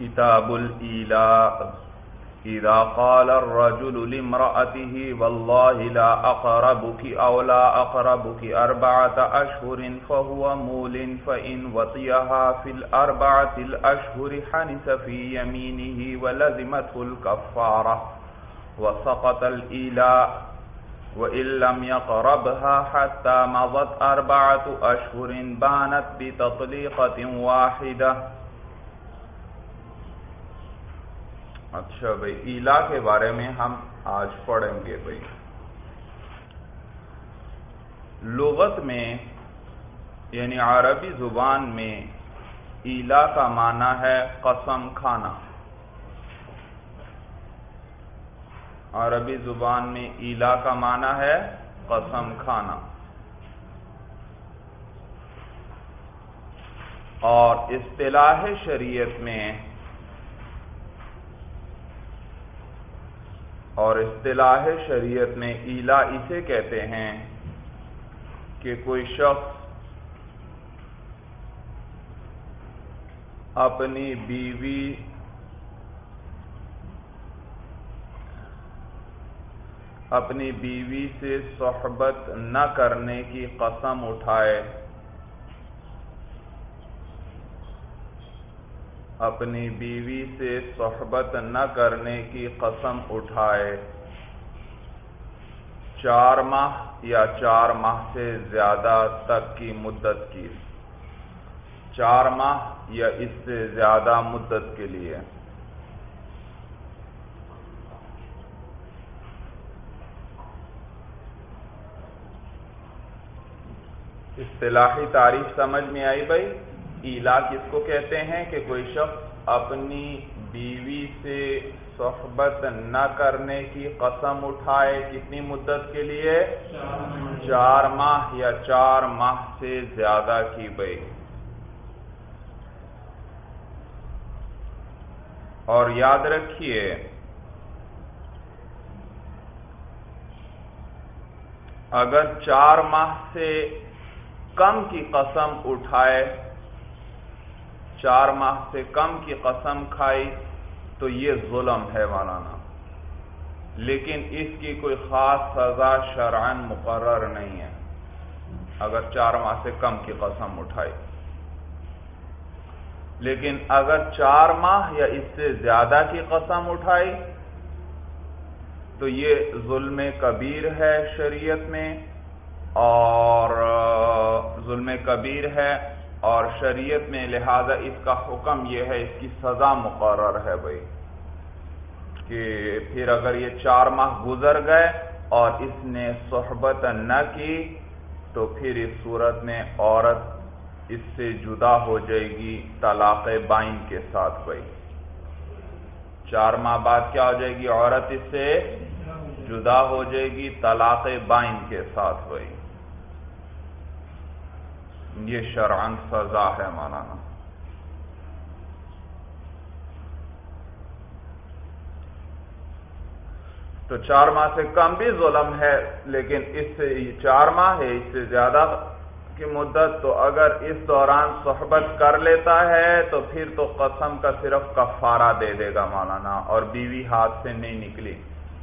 كتاب الإيلاء إذا قال الرجل لامرأته والله لا أقربك أو لا أقربك أربعة أشهر فهو مول فإن وطيها في الأربعة الأشهر حنس في يمينه ولزمته الكفارة وسقط الإيلاء وإن لم يقربها حتى مضت أربعة أشهر بانت بتطليقة واحدة اچھا بھائی، ایلا کے بارے میں ہم آج پڑھیں گے بھائی۔ لغت میں یعنی عربی زبان میں ایلا کا معنی ہے قسم کھانا۔ عربی زبان میں ایلا کا معنی ہے قسم کھانا۔ اور اصطلاح شریعت میں اور اصطلاح شریعت میں ایلا اسے کہتے ہیں کہ کوئی شخص اپنی بیوی اپنی بیوی سے صحبت نہ کرنے کی قسم اٹھائے۔ اپنی بیوی سے صحبت نہ کرنے کی قسم اٹھائے۔ چار ماہ یا چار ماہ سے زیادہ تک کی مدت کی۔ چار ماہ یا اس سے زیادہ مدت کے لیے۔ اصطلاحی تعریف سمجھ میں آئی بھائی؟ ایلا کس کو کہتے ہیں کہ کوئی شخص اپنی بیوی سے صحبت نہ کرنے کی قسم اٹھائے کتنی مدت کے لیے؟ چار ماہ یا چار ماہ سے زیادہ کی بھائی اور یاد رکھیے، اگر چار ماہ سے کم کی قسم اٹھائے چار ماہ سے کم کی قسم کھائی تو یہ ظلم ہے مولانا۔ لیکن اس کی کوئی خاص سزا شرعن مقرر نہیں ہے۔ اگر چار ماہ سے کم کی قسم اٹھائی۔ لیکن اگر چار ماہ یا اس سے زیادہ کی قسم اٹھائی، تو یہ ظلم کبیر ہے شریعت میں اور ظلم کبیر ہے اور شریعت میں لہذا اس کا حکم یہ ہے، اس کی سزا مقرر ہے بھائی، کہ پھر اگر یہ چار ماہ گزر گئے اور اس نے صحبت نہ کی، تو پھر اس صورت میں عورت اس سے جدا ہو جائے گی طلاق بائن کے ساتھ بھائی۔ چار ماہ بعد کیا ہو جائے گی؟ عورت اس سے جدا ہو جائے گی طلاق بائن کے ساتھ بھائی۔ یہ شرعن سزا ہے مولانا۔ تو چار ماہ سے کم بھی ظلم ہے، لیکن اس سے چار ماہ ہے، اس سے زیادہ کی مدت۔ تو اگر اس دوران صحبت کر لیتا ہے، تو پھر تو قسم کا صرف کفارہ دے دے گا مولانا، اور بیوی ہاتھ سے نہیں نکلی۔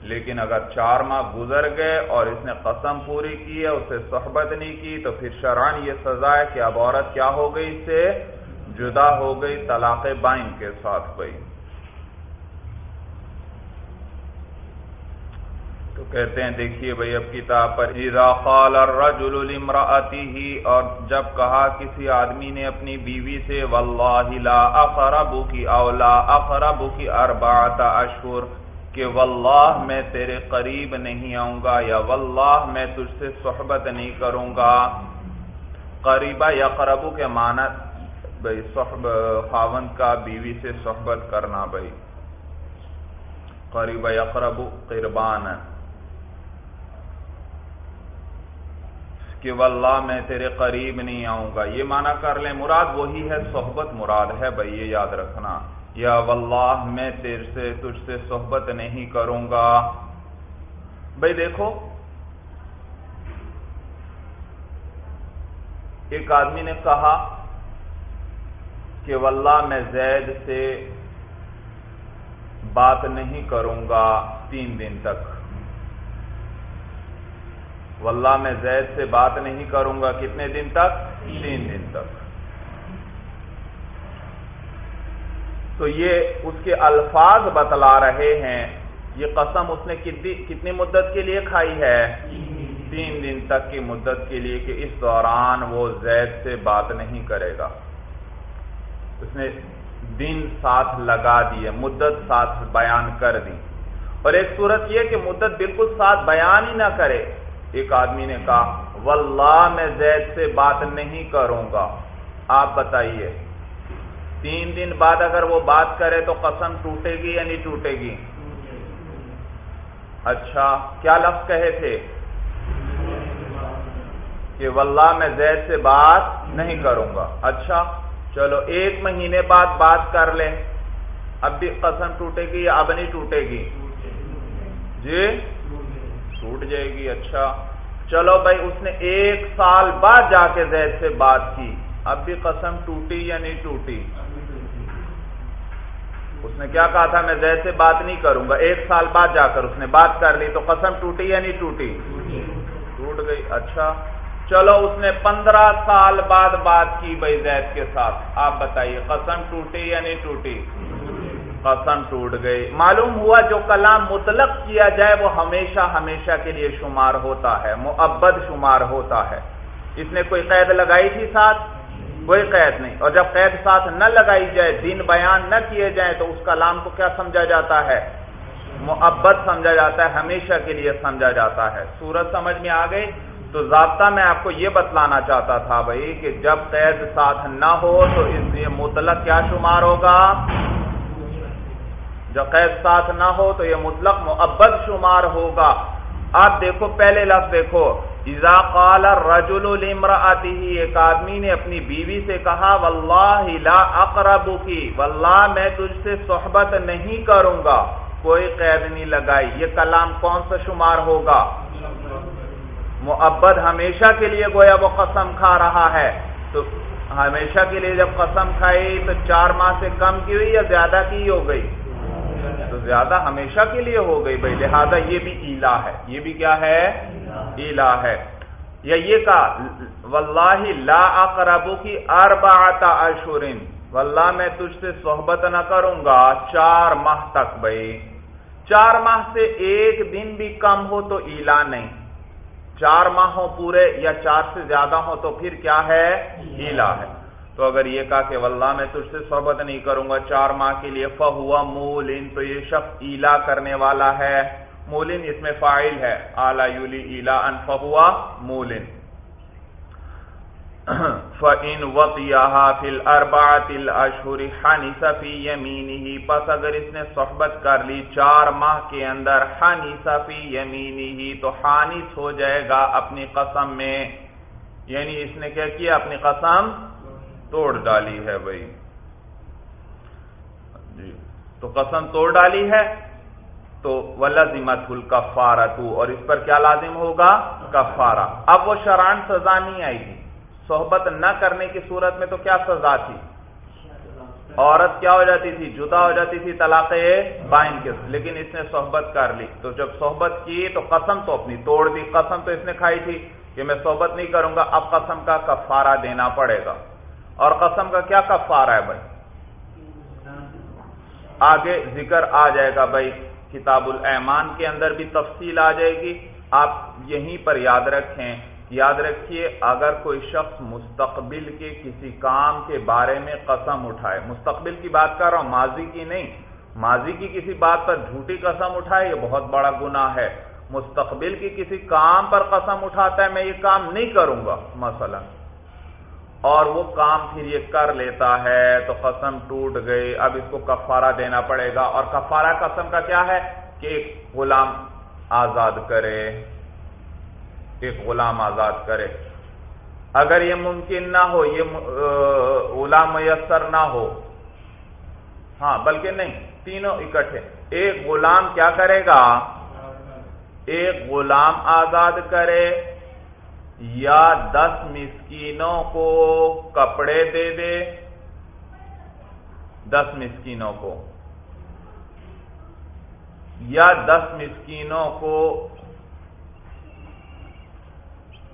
لیکن اگر چار ماہ گزر گئے اور اس نے قسم پوری کی ہے اسے صحبت نہیں کی، تو پھر شران یہ سزا ہے کہ اب عورت کیا ہو گئی اس سے؟ جدا ہو گئی طلاق بائن کے ساتھ گئی تو کہتے ہیں، دیکھیے بھائی، اب کتاب پر اذا قال الرجل لامرأته، اور جب کہا کسی آدمی نے اپنی بیوی سے، واللہ لا اقربك او لا اقربك اربعۃ اشهر کہ واللہ میں تیرے قریب نہیں آؤں گا یا واللہ میں تجھ سے صحبت نہیں کروں گا۔ قریبہ یا قربو کے معنی بھائی صحب خاون کا بیوی سے صحبت کرنا بھائی۔ قریبہ یا قربو قربان۔ کہ واللہ میں تیرے قریب نہیں آؤں گا۔ یہ معنی کر لیں، مراد وہی ہے، صحبت مراد ہے بھائی، یہ یاد رکھنا۔ یا واللہ میں تیر سے تجھ سے صحبت نہیں کروں گا۔ بھائی دیکھو، ایک آدمی نے کہا کہ واللہ میں زید سے بات نہیں کروں گا تین دن تک۔ واللہ میں زید سے بات نہیں کروں گا کتنے دن تک؟ تین دن تک۔ تو یہ اس کے الفاظ بتلا رہے ہیں۔ یہ قسم اس نے کتنی مدت کے لیے کھائی ہے؟ تین دن تک کی مدت کے لیے کہ اس دوران وہ زید سے بات نہیں کرے گا۔ اس نے دن ساتھ لگا دیے، مدت ساتھ بیان کر دی۔ اور ایک صورت یہ کہ مدت بالکل ساتھ بیان ہی نہ کرے۔ ایک آدمی نے کہا، واللہ میں زید سے بات نہیں کروں گا۔ آپ بتائیے تین دن بعد اگر وہ بات کرے تو قسم ٹوٹے گی یا نہیں ٹوٹے گی؟ اچھا کیا لفظ کہے تھے؟ کہ واللہ میں زید سے بات نہیں کروں گا۔ اچھا چلو، ایک مہینے بعد بات کر لیں۔ اب بھی قسم ٹوٹے گی یا اب نہیں ٹوٹے گی؟ جی؟ ٹوٹ جائے گی اچھا۔ چلو بھائی، اس نے ایک سال بعد جا کے زید سے بات کی۔ اب بھی قسم ٹوٹی یا نہیں ٹوٹی؟ اس نے کیا کہا تھا؟ میں زید سے بات نہیں کروں گا۔ ایک سال بعد جا کر اس نے بات کر لی تو قسم ٹوٹی یا نہیں ٹوٹی؟ ٹوٹ گئی۔ اچھا۔ چلو اس نے پندرہ سال بعد بات کی بھائی زید کے ساتھ۔ آپ بتائیے، قسم ٹوٹی یا نہیں ٹوٹی؟ قسم ٹوٹ گئی۔ معلوم ہوا جو کلام مطلق کیا جائے وہ ہمیشہ ہمیشہ کے لیے شمار ہوتا ہے، معبد شمار ہوتا ہے۔ اس نے کوئی قید لگائی تھی ساتھ؟ کوئی قید نہیں۔ اور جب قید ساتھ نہ لگائی جائے دن بیان نہ کیے جائیں، تو اس کلام کو کیا سمجھا جاتا ہے؟ معبد سمجھا جاتا ہے، ہمیشہ کے لیے سمجھا جاتا ہے۔ سورج سمجھ میں آ گئی؟ تو ضابطہ میں آپ کو یہ بتلانا چاہتا تھا بھائی کہ جب قید ساتھ نہ ہو، تو اس لیے مطلق کیا شمار ہوگا؟ جب قید ساتھ نہ ہو، تو یہ مطلق معبد شمار ہوگا۔ آپ دیکھو، پہلے لفظ دیکھو۔ اذا قال الرجل لامرأته، ایک آدمی نے اپنی بیوی سے کہا، واللہ لا اقرب کی واللہ میں تجھ سے صحبت نہیں کروں گا، کوئی قید نہیں لگائی۔ یہ کلام کون سا شمار ہوگا؟ معبد ہمیشہ کے لیے گویا وہ قسم کھا رہا ہے۔ تو ہمیشہ کے لیے جب قسم کھائی، تو چار ماہ سے کم کی ہوئی یا زیادہ کی ہو گئی؟ تو زیادہ ہمیشہ کے لیے ہو گئی بھائی، لہذا یہ بھی ایلا ہے۔ یہ بھی کیا ہے؟ ایلا ہے۔ یا یہ کہا واللہ لا اقربو کی اربعت اشورن واللہ میں تجھ سے صحبت نہ کروں گا چار ماہ تک بھائی چار ماہ سے ایک دن بھی کم ہو تو ایلا نہیں۔ چار ماہ ہو پورے یا چار سے زیادہ ہو تو پھر کیا ہے؟ ہیلا ہے۔ تو اگر یہ کہا کہ واللہ میں تجھ سے صحبت نہیں کروں گا چار ماہ کے لیے فہوا مولن تو یہ شخص ایلا کرنے والا ہے۔ مولن، اس میں فائل ہے. اعلی یولی ایلا ان فہوا مولن. فَإِن وَطِيَهَا فِي الْأَرْبَعَةِ الْأَشْهُرِ حَنِسَ فِي يَمِينِهِ پس اگر اس نے صحبت کر لی چار ماہ کے اندر، حَنِسَ فِي يَمِينِهِ تو حانس ہو جائے گا اپنی قسم میں. یعنی اس نے کیا کیا؟ اپنی قسم توڑ ڈالی ہے بھائی. جی. تو قسم توڑ ڈالی ہے تو وَلَزِمَتْهُ الْكَفَّارَةُ اور اس پر کیا لازم ہوگا؟ کفارہ۔ اب وہ شران سزا نہیں آئی گی صحبت نہ کرنے کی صورت میں تو کیا سزا تھی؟ عورت کیا ہو جاتی تھی؟ جدا ہو جاتی تھی طلاق بائن کے لیکن اس نے صحبت کر لی۔ تو جب صحبت کی تو قسم تو اپنی توڑ دی، قسم تو اس نے کھائی تھی کہ میں صحبت نہیں کروں گا، اب قسم کا کفارہ دینا پڑے گا۔ اور قسم کا کیا کفارہ ہے بھائی؟ آگے ذکر آ جائے گا بھائی۔ کتاب الایمان کے اندر بھی تفصیل آ جائے گی۔ آپ یہیں پر یاد رکھیں۔ یاد رکھیے، اگر کوئی شخص مستقبل کے کسی کام کے بارے میں قسم اٹھائے، مستقبل کی بات کر رہا ہوں، ماضی کی نہیں۔ ماضی کی کسی بات پر جھوٹی قسم اٹھائے، یہ بہت بڑا گناہ ہے۔ مستقبل کی کسی کام پر قسم اٹھاتا ہے، میں یہ کام نہیں کروں گا، مثلا۔ اور وہ کام پھر یہ کر لیتا ہے تو قسم ٹوٹ گئی۔ اب اس کو کفارہ دینا پڑے گا۔ اور کفارہ قسم کا کیا ہے؟ کہ ایک غلام آزاد کرے۔ ایک غلام آزاد کرے۔ اگر یہ ممکن نہ ہو، یہ غلام میسر نہ ہو۔ ہاں بلکہ نہیں، تینوں اکٹھے۔ ایک غلام کیا کرے گا؟ ایک غلام آزاد کرے۔ یا دس مسکینوں کو کپڑے دے دے۔ دس مسکینوں کو۔ یا دس مسکینوں کو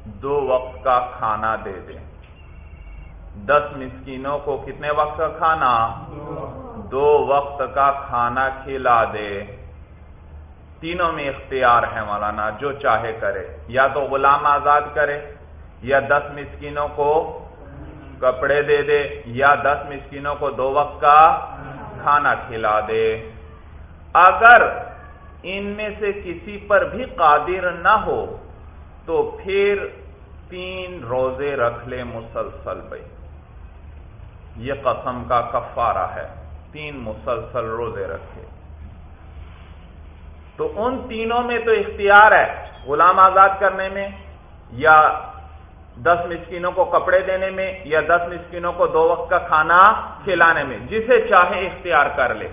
دو وقت کا کھانا دے دے۔ دس مسکینوں کو کتنے وقت کا کھانا؟ دو وقت۔ کا کھانا کھلا دے۔ تینوں میں اختیار ہے مولانا، جو چاہے کرے۔ یا تو غلام آزاد کرے، یا دس مسکینوں کو کپڑے دے دے، یا دس مسکینوں کو دو وقت کا کھانا کھلا دے۔ اگر ان میں سے کسی پر بھی قادر نہ ہو، تو پھر تین روزے رکھ لے مسلسل بھائی۔ یہ قسم کا کفارہ ہے۔ تین مسلسل روزے رکھے۔ تو ان تینوں میں تو اختیار ہے غلام آزاد کرنے میں یا دس مسکینوں کو کپڑے دینے میں یا دس مسکینوں کو دو وقت کا کھانا کھلانے میں، جسے چاہے اختیار کر لے۔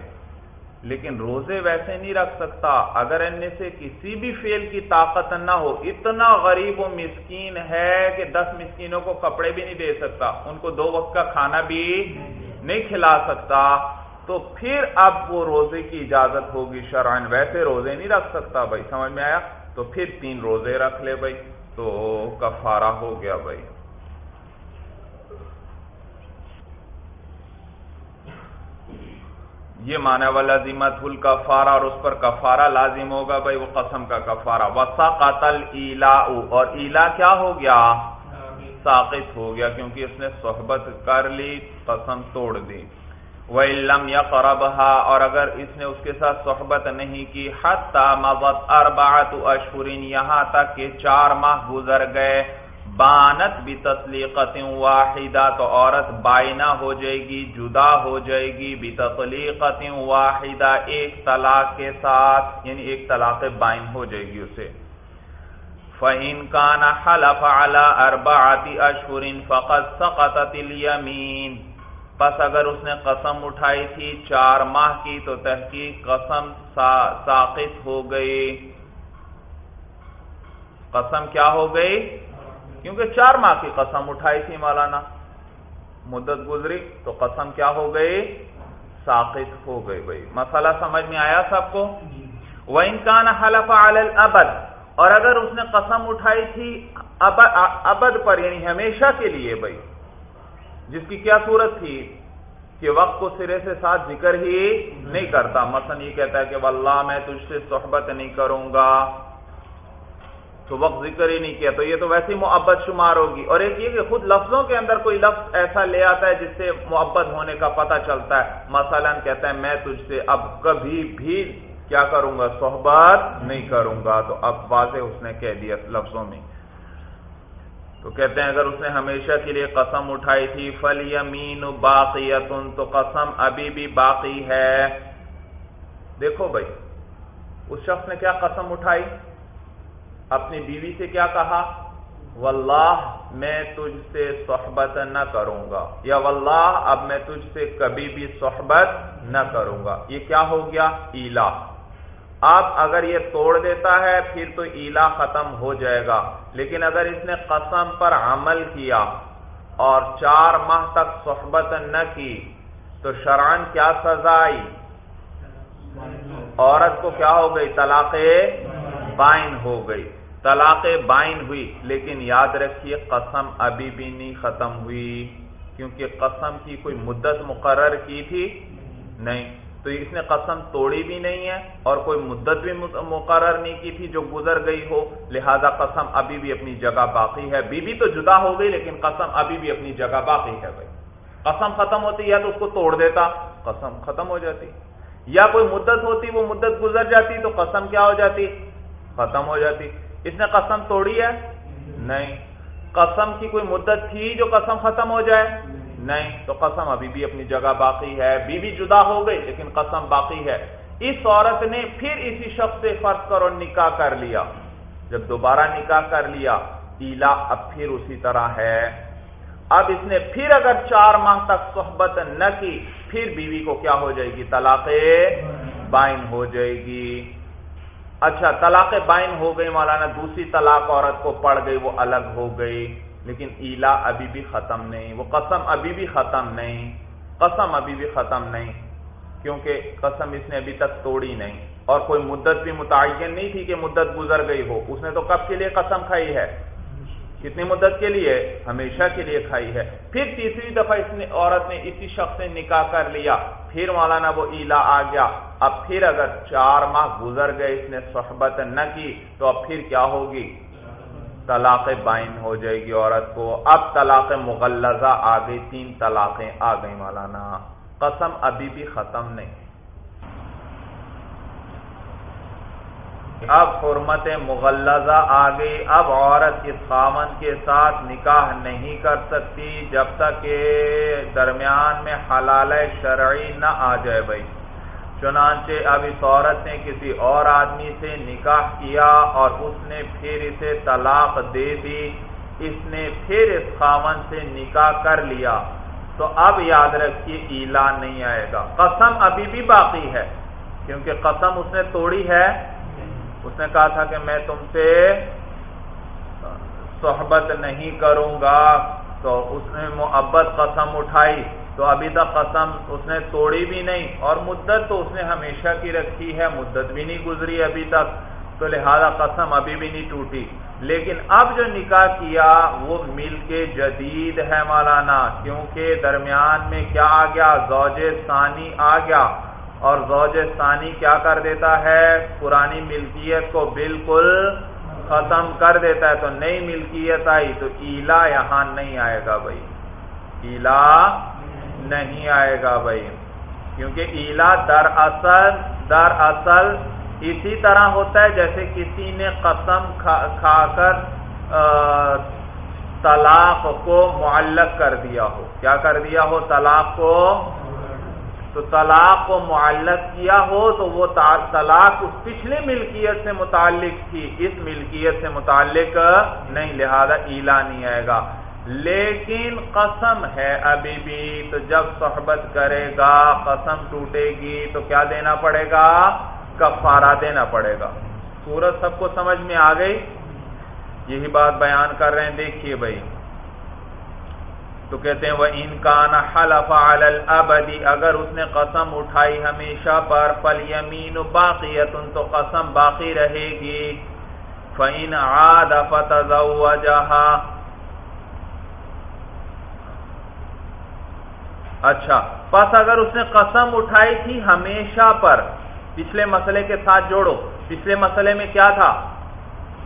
لیکن روزے ویسے نہیں رکھ سکتا۔ اگر ان میں سے کسی بھی فیل کی طاقت نہ ہو، اتنا غریب و مسکین ہے کہ دس مسکینوں کو کپڑے بھی نہیں دے سکتا۔ ان کو دو وقت کا کھانا بھی نہیں کھلا سکتا۔ تو پھر اب وہ روزے کی اجازت ہوگی شرائن ویسے روزے نہیں رکھ سکتا بھائی سمجھ میں آیا؟ تو پھر تین روزے رکھ لے بھائی۔ تو کفارہ ہو گیا بھائی۔ یہ مانا والا لازمت الکفارہ اور اس پر کفارہ لازم ہوگا بھائی وہ قسم کا کفارہ۔ وسا قتل ایلا اور ایلا کیا ہو گیا؟ ساقط ہو گیا کیونکہ اس نے صحبت کر لی قسم توڑ دی۔ وہ علم یا اور اگر اس نے اس کے ساتھ صحبت نہیں کی حتی مضت اربعت اشہرین یہاں تک کہ چار ماہ گزر گئے۔ بانت بھی تسلیقت واحدہ تو عورت بائنا ہو جائے گی، جدا ہو جائے گی۔ بھی تسلیقت واحدہ ایک طلاق کے ساتھ یعنی ایک طلاق بائن ہو جائے گی اسے۔ فَإِن كَانَ حَلَفَ عَلَىٰ أَرْبَعَةِ أَشْهُرٍ، فَقَدْ سَقَطَتِ الْيَمِينَ۔ پس اگر اس نے قسم اٹھائی تھی چار ماہ کی تو تحقیق قسم ساقط ہو گئی۔ قسم کیا ہو گئی؟ کیونکہ چار ماہ کی قسم اٹھائی تھی مولانا۔ مدت گزری تو قسم کیا ہو گئی؟ ساقط ہو گئی بھائی۔ مسئلہ سمجھ میں آیا سب کو؟ وہ انکان حلف الابد اور اگر اس نے قسم اٹھائی تھی ابد پر یعنی ہمیشہ کے لیے بھائی۔ جس کی کیا صورت تھی کہ وقت کو سرے سے ساتھ ذکر ہی نہیں کرتا۔ مثلا یہ کہتا ہے کہ واللہ میں تجھ سے صحبت نہیں کروں گا۔ تو وقت ذکر ہی نہیں کیا۔ تو یہ تو ویسی محبت شمار ہوگی۔ اور ایک یہ کہ خود لفظوں کے اندر کوئی لفظ ایسا لے آتا ہے جس سے محبت ہونے کا پتہ چلتا ہے۔ مثلا کہتا ہے میں تجھ سے اب کبھی بھی کیا کروں گا؟ صحبت نہیں کروں گا۔ تو اب واضح اس نے کہہ دیا لفظوں میں۔ تو کہتے ہیں اگر اس نے ہمیشہ کے لیے قسم اٹھائی تھی فل یمین باقیتن تو قسم ابھی بھی باقی ہے۔ دیکھو بھائی، اس شخص نے کیا قسم اٹھائی؟ اپنی بیوی سے کیا کہا؟ واللہ، میں تجھ سے صحبت نہ کروں گا۔ یا واللہ، اب میں تجھ سے کبھی بھی صحبت نہ کروں گا۔ یہ کیا ہو گیا؟ ایلا اب اگر یہ توڑ دیتا ہے پھر تو ایلا ختم ہو جائے گا۔ لیکن اگر اس نے قسم پر عمل کیا اور چار ماہ تک صحبت نہ کی، تو شران کیا سزا آئی؟ عورت کو کیا ہو گئی؟ طلاق بائن ہو گئی۔ طلاق بائن ہوئی، لیکن یاد رکھیے قسم ابھی بھی نہیں ختم ہوئی، کیونکہ قسم کی کوئی مدت مقرر کی تھی؟ نہیں۔ تو اس نے قسم توڑی بھی نہیں ہے اور کوئی مدت بھی مقرر نہیں کی تھی جو گزر گئی ہو۔ لہذا قسم ابھی بھی اپنی جگہ باقی ہے۔ بی تو جدا ہو گئی لیکن قسم ابھی بھی اپنی جگہ باقی ہے بھائی۔ قسم ختم ہوتی یا تو اس کو توڑ دیتا۔ قسم ختم ہو جاتی۔ یا کوئی مدت ہوتی وہ مدت گزر جاتی تو قسم کیا ہو جاتی؟ ختم ہو جاتی۔ اس نے قسم توڑی ہے؟ نہیں۔ قسم کی کوئی مدت تھی جو قسم ختم ہو جائے؟ نہیں، تو قسم، ابھی بھی اپنی جگہ باقی ہے۔ بیوی جدا ہو گئی، لیکن قسم باقی ہے۔ اس عورت نے پھر اسی شخص سے فرض کرو نکاح کر لیا۔ جب دوبارہ نکاح کر لیا ایلا اب پھر اسی طرح ہے۔ اب اس نے پھر اگر چار ماہ تک صحبت نہ کی، پھر بیوی کو کیا ہو جائے گی؟ طلاق بائن ہو جائے گی۔ اچھا طلاق بائن ہو گئی، مولانا، دوسری طلاق عورت کو پڑ گئی، وہ الگ ہو گئی۔ لیکن ایلا ابھی بھی ختم نہیں، وہ قسم ابھی بھی ختم نہیں، قسم ابھی بھی ختم نہیں، کیونکہ قسم اس نے ابھی تک توڑی نہیں۔ اور کوئی مدت بھی متعین نہیں تھی کہ مدت گزر گئی ہو۔ اس نے تو کب کے لیے قسم کھائی ہے؟ کتنی مدت کے لیے؟ ہمیشہ کے لیے کھائی ہے۔ پھر تیسری دفعہ اس نے عورت نے اسی شخص نے نکاح کر لیا۔ پھر مولانا وہ ایلا آ گیا۔ اب پھر اگر چار ماہ گزر گئے اس نے صحبت نہ کی تو اب پھر کیا ہوگی؟ طلاق بائن ہو جائے گی عورت کو۔ اب طلاق مغلزہ آ گئی تین طلاقیں آ گئی مولانا۔ قسم ابھی بھی ختم نہیں۔ اب حرمت مغلزہ آ گئی۔ اب عورت اس خامن کے ساتھ نکاح نہیں کر سکتی، جب تک کہ درمیان میں حلال شرعی نہ آ جائے بھائی۔ چنانچہ اب اس عورت نے کسی اور آدمی سے نکاح کیا اور اس نے پھر اسے طلاق دے دی، اس نے پھر اس خامن سے نکاح کر لیا۔ تو اب یاد رکھیے ایلا نہیں آئے گا۔ قسم ابھی بھی باقی ہے، کیونکہ قسم اس نے توڑی ہے۔ اس نے کہا تھا کہ میں تم سے صحبت نہیں کروں گا، تو اس نے محبت قسم اٹھائی۔ تو ابھی تک قسم اس نے توڑی بھی نہیں اور مدت تو اس نے ہمیشہ کی رکھی ہے، مدت بھی نہیں گزری ابھی تک۔ تو لہذا قسم ابھی بھی نہیں ٹوٹی۔ لیکن اب جو نکاح کیا، وہ مل کے جدید ہے مولانا، کیونکہ درمیان میں کیا آ گیا؟ زوج ثانی آ گیا۔ اور زوج ثانی کیا کر دیتا ہے؟ پرانی ملکیت کو بالکل ختم کر دیتا ہے۔ تو نئی ملکیت آئی، تو ایلا یہاں نہیں آئے گا بھائی۔ ایلا نہیں آئے گا بھائی۔ کیونکہ ایلا در اصل در اصل اسی طرح ہوتا ہے جیسے کسی نے قسم کھا کر طلاق کو معلق کر دیا ہو۔ کیا کر دیا ہو؟ طلاق کو۔ تو طلاق کو معلق کیا ہو تو وہ طلاق اس پچھلے ملکیت سے متعلق تھی۔ اس ملکیت سے متعلق نہیں، لہذا ایلا نہیں آئے گا۔ لیکن قسم ہے ابھی بھی، تو جب صحبت کرے گا، قسم ٹوٹے گی، تو کیا دینا پڑے گا؟ کفارہ دینا پڑے گا۔ سورج سب کو سمجھ میں آ گئی؟ یہی بات بیان کر رہے ہیں، دیکھیے بھائی۔ تو کہتے ہیں وہ انکان حلف الابدی اگر اس نے قسم اٹھائی ہمیشہ پر پل یمین باقی تو قسم باقی رہے گی۔ فعین آد اچھا پس اگر اس نے قسم اٹھائی تھی ہمیشہ پر، پچھلے مسئلے کے ساتھ جوڑو۔ پچھلے مسئلے میں کیا تھا؟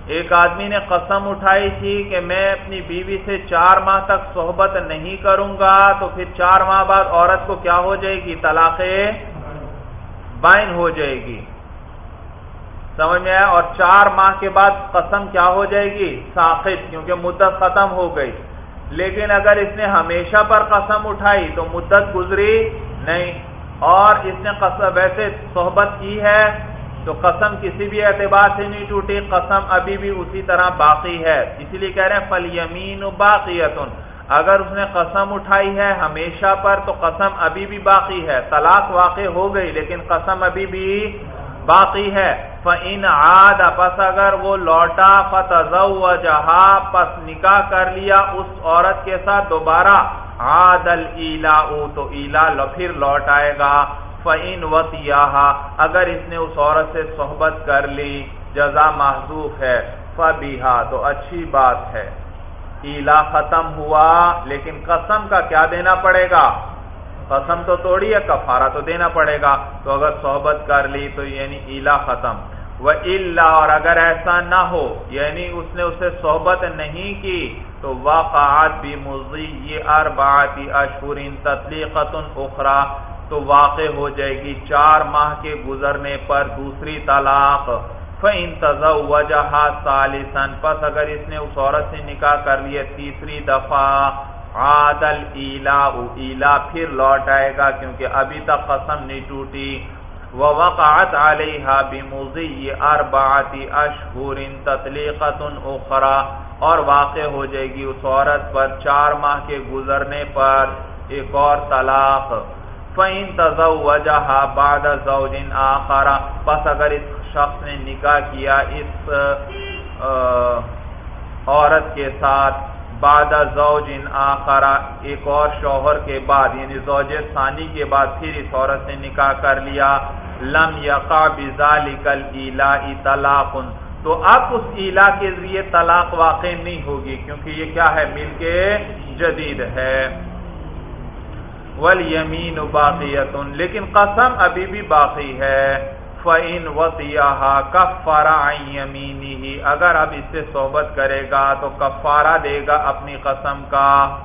ایک آدمی نے قسم اٹھائی تھی کہ میں اپنی بیوی سے چار ماہ تک صحبت نہیں کروں گا، تو پھر چار ماہ بعد عورت کو کیا ہو جائے گی؟ طلاق بائن ہو جائے گی۔ سمجھ میں آیا؟ اور چار ماہ کے بعد قسم کیا ہو جائے گی؟ ساخت، کیونکہ مدت ختم ہو گئی۔ لیکن اگر اس نے ہمیشہ پر قسم اٹھائی تو مدت گزری نہیں۔ اور اس نے قسم، ویسے صحبت کی ہے تو قسم کسی بھی اعتبار سے نہیں ٹوٹی، قسم ابھی بھی اسی طرح باقی ہے۔ اسی لیے کہہ رہے ہیں فل یمین اگر اس نے قسم اٹھائی ہے ہمیشہ پر تو قسم ابھی بھی باقی ہے۔ طلاق واقع ہو گئی لیکن قسم ابھی بھی باقی ہے۔ فن آد پس اگر وہ لوٹا فتح جہاں پس نکاح کر لیا اس عورت کے ساتھ دوبارہ۔ عادل ایلا تو ایلا پھر لوٹ آئے گا۔ فعین وطیہ اگر اس نے اس عورت سے صحبت کر لی، جزا محضوف ہے۔ فبیہا تو اچھی بات ہے۔ ایلا ختم ہوا، لیکن قسم کا کیا دینا پڑے گا؟ قسم تو توڑی ہے، کفارہ تو دینا پڑے گا۔ تو اگر صحبت کر لی تو یعنی ایلا ختم۔ وہ اللہ اور اگر ایسا نہ ہو یعنی اس نے اسے صحبت نہیں کی، تو واقعات بھی مزی یہ ارباتی اشورین تطلیقت اخرا تو واقع ہو جائے گی چار ماہ کے گزرنے پر دوسری طلاق۔ پس اگر اس نے اس عورت سے نکاح کر لیا تیسری دفعہ عادل ایلا ایلا پھر لوٹ آئے گا کیونکہ ابھی تک قسم نہیں ٹوٹی۔ وہ وقعت علیہ بمضی اربعتی اشہور تطلیقت اخرى۔ اور واقع ہو جائے گی اس عورت پر چار ماہ کے گزرنے پر ایک اور طلاق۔ فَإِن تَزَوَّجَهَا بَعْدَ زَوْجٍ آخَرَ۔ پس اگر اس شخص نے نکاح کیا اس عورت کے ساتھ بعد زوج آخر، ایک اور شوہر کے بعد یعنی زوج ثانی کے بعد پھر اس عورت نے نکاح کر لیا۔ لم یقع بذالک الالہ طلاق۔ تو اب اس الہ کے ذریعے طلاق واقع نہیں ہوگی، کیونکہ یہ کیا ہے؟ مل کے جدید ہے۔ والیمین باقیت لیکن قسم ابھی بھی باقی ہے۔ فَإِن وَطِيَهَا كَفَّرَ عَنْ يَمِينِهِ۔ اگر اب اس سے صحبت کرے گا تو کفارہ دے گا اپنی قسم کا۔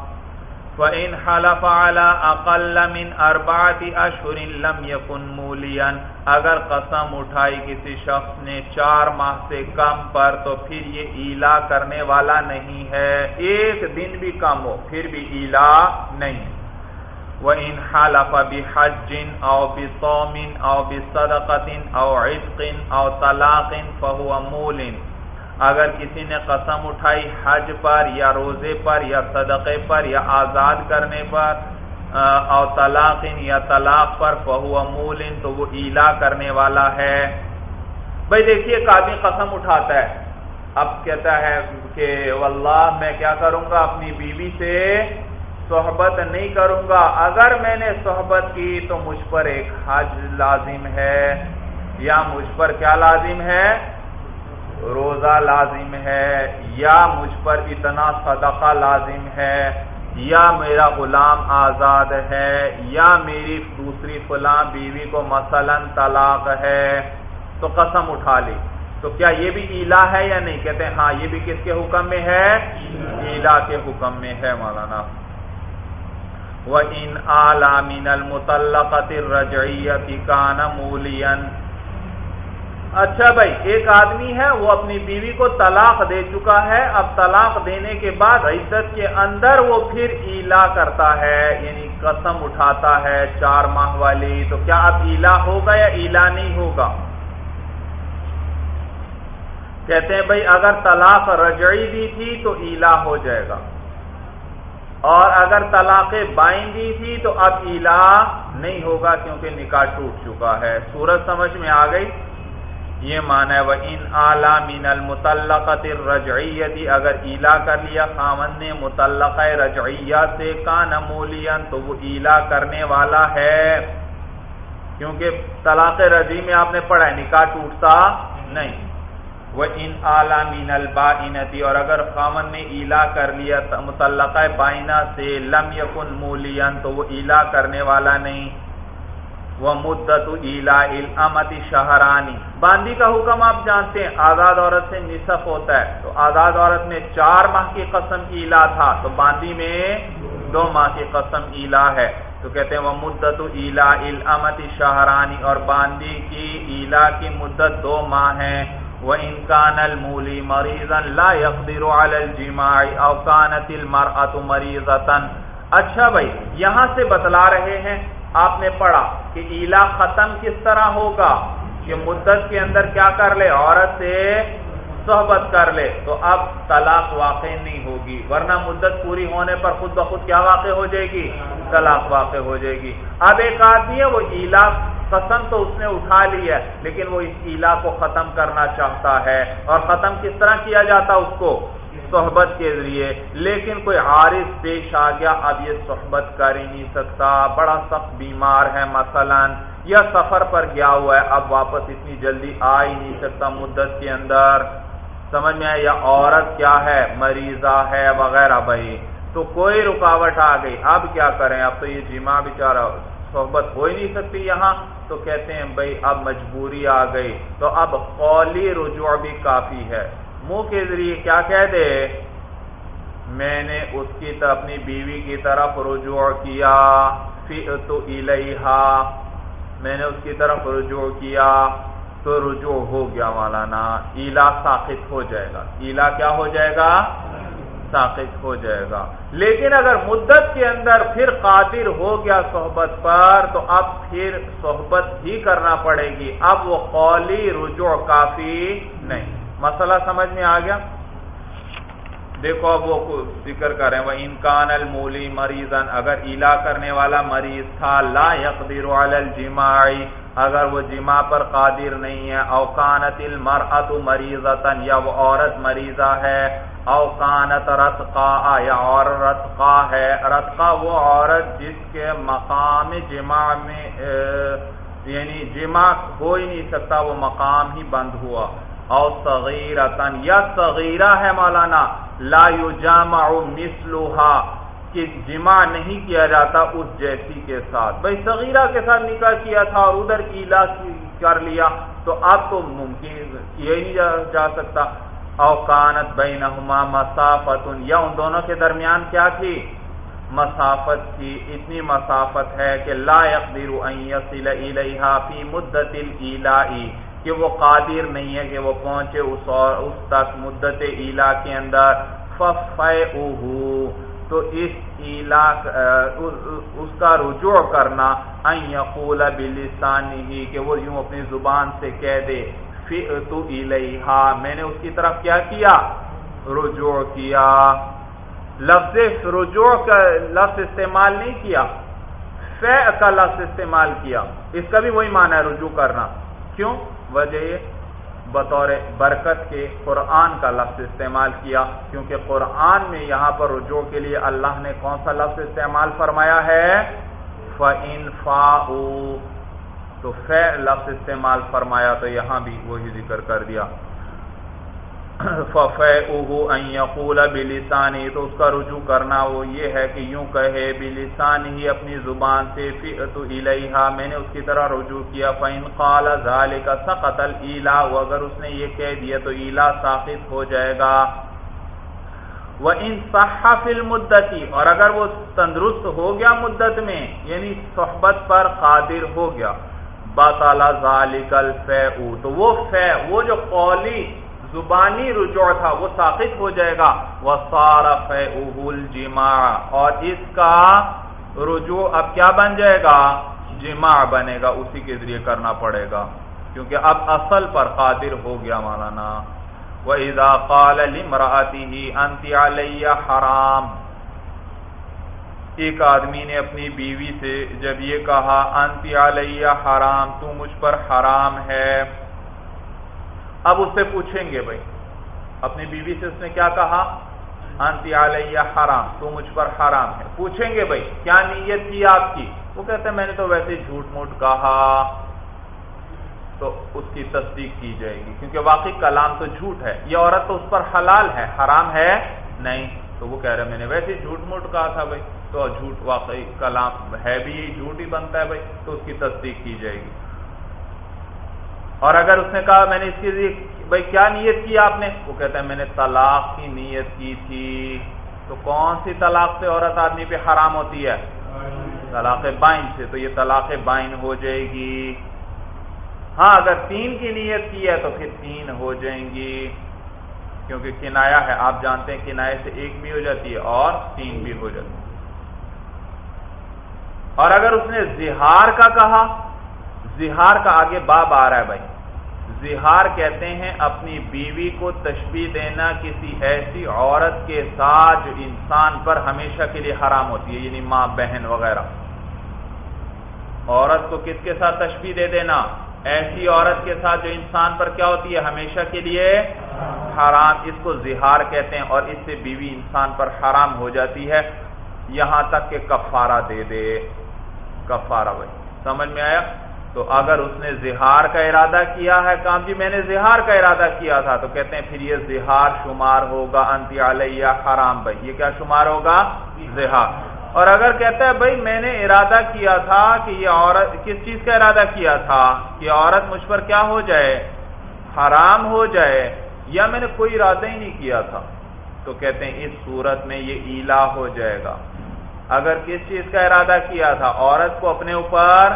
فَإِن حَلَفَ عَلَىٰ أَقَلَّ مِنْ أَرْبَعَةِ أَشْهُرٍ لَمْ يَكُنْ مُولِيًا۔ اگر قسم اٹھائی کسی شخص نے چار ماہ سے کم پر تو پھر یہ ایلا کرنے والا نہیں ہے۔ ایک دن بھی کم ہو، پھر بھی ایلا نہیں۔ وَإِنْ حَلَفَ بِحَجٍ أَوْ بِصَوْمٍ أَوْ بِصَدَقَةٍ أَوْ عِتْقٍ أَوْ طَلَاقٍ فَهُوَ مُولٍ۔ اگر کسی نے قسم اٹھائی حج پر یا روزے پر یا صدقے پر یا آزاد کرنے پر او طلاق یا طلاق پر فہو مول، تو وہ ایلا کرنے والا ہے۔ بھائی دیکھیے، ایک آدمی قسم اٹھاتا ہے۔ اب کہتا ہے کہ واللہ، میں کیا کروں گا؟ اپنی بیوی سے صحبت نہیں کروں گا۔ اگر میں نے صحبت کی تو مجھ پر ایک حج لازم ہے یا مجھ پر کیا لازم ہے؟ روزہ لازم ہے یا مجھ پر اتنا صدقہ لازم ہے یا میرا غلام آزاد ہے یا میری دوسری فلاں بیوی کو مثلا طلاق ہے۔ تو قسم اٹھا لی۔ تو کیا یہ بھی ایلا ہے یا نہیں؟ کہتے ہیں ہاں یہ بھی کس کے حکم میں ہے؟ ایلا کے حکم میں ہے، مولانا۔ وَإِنْ آلَى مِنَ الْمُطَلَّقَةِ الرَّجْعِيَّةِ كَانَ مُولِيًا۔ اچھا بھائی، ایک آدمی ہے، وہ اپنی بیوی کو طلاق دے چکا ہے۔ اب طلاق دینے کے بعد عزت کے اندر وہ پھر ایلا کرتا ہے یعنی قسم اٹھاتا ہے چار ماہ والی۔ تو کیا اب ایلا ہوگا یا ایلا نہیں ہوگا؟ کہتے ہیں بھائی، اگر طلاق رجعی دی تھی تو ایلا ہو جائے گا۔ اور اگر طلاق بائیں دی تھی تو اب ایلا نہیں ہوگا کیونکہ نکاح ٹوٹ چکا ہے۔ سورج سمجھ میں آ گئی؟ یہ مانا ہے وہ ان اعلی مین المتعلقت رجعیتی اگر ایلا کر لیا، خامن نے متعلقہ رجعیہ سے کا نمولین تو وہ ایلا کرنے والا ہے۔ کیونکہ طلاق رضی میں آپ نے پڑھا ہے، نکاح ٹوٹتا نہیں۔ وہ ان اعلیٰ مین الباطی اور اگر خامن نے ایلا کر لیا متعلقہ بائنا سے لم یکن مولین تو وہ ایلا کرنے والا نہیں۔ وہ مدت ایلا الامت شہرانی باندی کا حکم آپ جانتے ہیں، آزاد عورت سے نصف ہوتا ہے۔ تو آزاد عورت میں چار ماہ کی قسم ایلا تھا، تو باندی میں دو ماہ کی قسم ایلا ہے۔ تو کہتے ہیں وہ مدت ایلا الامت شہرانی اور باندی کی ایلا کی مدت دو ماہ ہیں وَإِن كَانَ الْمُولِي مَرِيضًا لَا يَقْدِرُ عَلَى الْجِمَاعِ أَوْ كَانَتِ الْمَرْأَةُ مَرِيضَةً۔ اچھا بھائی، یہاں سے بتلا رہے ہیں، آپ نے پڑھا کہ ایلا ختم کس طرح ہوگا؟ کہ مدت کے اندر کیا کر لے؟ عورت سے صحبت کر لے۔ تو اب طلاق واقع نہیں ہوگی، ورنہ مدت پوری ہونے پر خود بخود کیا واقع ہو جائے گی؟ طلاق واقع ہو جائے گی۔ اب ایک آدمی ہے، وہ ایلا قسم تو اس نے اٹھا لی ہے، لیکن وہ اس ایلا کو ختم کرنا چاہتا ہے۔ اور ختم کس طرح کیا جاتا اس کو؟ صحبت کے ذریعے۔ لیکن کوئی عارض پیش آ گیا، اب یہ صحبت کر ہی نہیں سکتا۔ بڑا سخت بیمار ہے مثلا۔ یا سفر پر گیا ہوا ہے، اب واپس اتنی جلدی آ ہی نہیں سکتا مدت کے اندر۔ سمجھ میں آئے یا عورت کیا ہے؟ مریضہ ہے وغیرہ بھائی۔ تو کوئی رکاوٹ آ گئی۔ اب کیا کریں؟ اب تو یہ جمع بیچارہ صحبت ہو ہی نہیں سکتی یہاں، تو کہتے ہیں بھائی اب مجبوری آ گئی۔ تو اب قولی رجوع بھی کافی ہے۔ منہ کے ذریعے کیا کہہ دے؟ میں نے اس کی طرف اپنی بیوی کی طرف رجوع کیا۔ تو میں نے اس کی طرف رجوع کیا۔ تو رجوع ہو گیا مولانا۔ ایلا ساخت ہو جائے گا۔ ایلا کیا ہو جائے گا؟ ساقط ہو جائے گا۔ لیکن اگر مدت کے اندر پھر قادر ہو گیا صحبت پر، تو اب پھر صحبت ہی کرنا پڑے گی۔ اب وہ قولی رجوع کافی نہیں۔ مسئلہ سمجھ میں آ گیا؟ دیکھو، اب وہ ذکر کریں وہ انکان المولی مریضن اگر ایلا کرنے والا مریض تھا، لا یقدر علی الجماعی اگر وہ جمع پر قادر نہیں ہے اوکانت المرأت مریضتا یا وہ عورت مریضہ ہے اوکانت رتقا یا اور رتقا ہے، رتقا وہ عورت جس کے مقام جمع میں یعنی جمع ہو ہی نہیں سکتا، وہ مقام ہی بند ہوا۔ او صغیرتن یا صغیرہ ہے مولانا، لا یجامع مثلها کہ جمع نہیں کیا جاتا اس جیسی کے ساتھ۔ بھائی صغیرہ کے ساتھ نکاح کیا تھا اور ادھر کی کر لیا، تو اب تو ممکن یہ نہیں جا سکتا۔ اوکانت بینہما مسافت یا ان دونوں کے درمیان کیا تھی؟ مسافت کی اتنی مسافت ہے کہ لا يقدر ان يصل الیہا فی مدت الائی کہ وہ قادر نہیں ہے کہ وہ پہنچے اس اور اس تک مدت ایلا کے اندر۔ ففیعوہو تو اس ایلا اس کا رجوع کرنا۔ ان یقول بلسانہی کہ وہ یوں اپنی زبان سے کہہ دے۔ فئتو الیہا میں نے اس کی طرف کیا کیا؟ رجوع کیا۔ لفظ رجوع کا لفظ استعمال نہیں کیا فے کا لفظ استعمال کیا۔ اس کا بھی وہی معنی ہے رجوع کرنا۔ کیوں؟ وجہ یہ، بطور برکت کے قرآن کا لفظ استعمال کیا۔ کیونکہ قرآن میں یہاں پر رجوع کے لیے اللہ نے کون سا لفظ استعمال فرمایا ہے؟ فَإِن فَاؤُ تو فے لفظ استعمال فرمایا تو یہاں بھی وہی ذکر کر دیا۔ یقول بلسانی تو اس کا رجوع کرنا وہ یہ ہے کہ یوں کہے بلسان ہی اپنی زبان سے میں نے اس کی طرح رجوع کیا۔ قال ذلك سقط الالا وہ اگر اس نے یہ کہہ دیا تو ایلا ساخت ہو جائے گا۔ وہ ان صحف المدتی اور اگر وہ تندرست ہو گیا مدت میں یعنی صحبت پر قادر ہو گیا۔ باطالا ذالک الفیعو، تو وہ فے وہ جو قولی زبانی رجوع تھا، وہ ساقط ہو جائے گا۔ وہ سارا الجماع، اور اس کا رجوع اب کیا بن جائے گا؟ جماع بنے گا، اسی کے ذریعے کرنا پڑے گا۔ کیونکہ اب اصل پر قادر ہو گیا مولانا۔ وہ ادا قال مراتی ہی انتی ایک آدمی نے اپنی بیوی سے جب یہ کہا انتی علیہ حرام، تو مجھ پر حرام ہے. اب اس سے پوچھیں گے بھائی، اپنی بیوی سے اس نے کیا کہا؟ انتی علیہ حرام، تو مجھ پر حرام ہے. پوچھیں گے بھائی، کیا نیت کی آپ کی؟ وہ کہتے ہیں، میں نے تو ویسے جھوٹ موٹ کہا۔ تو اس کی تصدیق کی جائے گی، کیونکہ واقعی کلام تو جھوٹ ہے، یہ عورت تو اس پر حلال ہے، حرام ہے نہیں۔ تو وہ کہہ رہے میں نے ویسے جھوٹ موٹ کہا تھا بھائی۔ تو جھوٹ واقعی کلام ہے بھی جھوٹ ہی بنتا ہے بھائی، تو اس کی تصدیق کی جائے گی۔ اور اگر اس نے کہا میں نے اس کے لیے بھائی کیا نیت کی آپ نے؟ وہ کہتا ہے میں نے طلاق کی نیت کی تھی۔ تو کون سی طلاق سے عورت آدمی پہ حرام ہوتی ہے؟ طلاق بائن سے۔ تو یہ طلاق بائن ہو جائے گی۔ ہاں اگر تین کی نیت کی ہے تو پھر تین ہو جائیں گی۔ کیونکہ کنایا ہے، آپ جانتے ہیں کنائے سے ایک بھی ہو جاتی ہے اور تین بھی ہو جاتی ہے۔ اور اگر اس نے زہار کا کہا، زہار کا آگے باب آ رہا ہے بھائی۔ زہار کہتے ہیں اپنی بیوی کو تشبیح دینا کسی ایسی عورت کے ساتھ جو انسان پر ہمیشہ کے لیے حرام ہوتی ہے یعنی ماں، بہن وغیرہ۔ عورت کو کس کے ساتھ تشبیح دے دینا؟ ایسی عورت کے ساتھ جو انسان پر کیا ہوتی ہے، ہمیشہ کے لیے حرام۔ اس کو زہار کہتے ہیں اور اس سے بیوی انسان پر حرام ہو جاتی ہے۔ یہاں تک کہ کفارہ دے دے۔ کفارہ بھائی سمجھ میں آیا؟ تو اگر اس نے زہار کا ارادہ کیا ہے کام جی میں نے زہار کا ارادہ کیا تھا، تو کہتے ہیں پھر یہ زہار شمار ہوگا، انتی علیہ حرام بھائی۔ یہ کیا شمار ہوگا؟ زہار۔ اور اگر کہتا ہے بھائی، میں نے ارادہ کیا تھا کہ یہ عورت، کس چیز کا ارادہ کیا تھا؟ کہ عورت مجھ پر کیا ہو جائے؟ حرام ہو جائے، یا میں نے کوئی ارادہ ہی نہیں کیا تھا؟ تو کہتے ہیں اس صورت میں یہ ایلا ہو جائے گا۔ اگر کس چیز کا ارادہ کیا تھا؟ عورت کو اپنے اوپر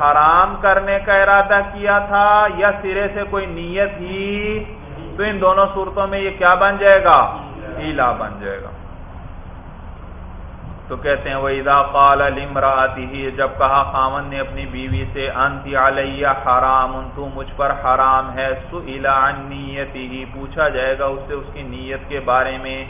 حرام کرنے کا ارادہ کیا تھا یا سرے سے کوئی نیت ہی؟ تو ان دونوں صورتوں میں یہ کیا بن جائے گا؟ ایلا بن جائے گا۔ تو کہتے ہیں وہ ادا قال المراتی ہی جب کہا خامن نے اپنی بیوی سے، انتی علیہ حرام ان تو مجھ پر حرام ہے سو عن نیتی ہی پوچھا جائے گا اس سے اس کی نیت کے بارے میں۔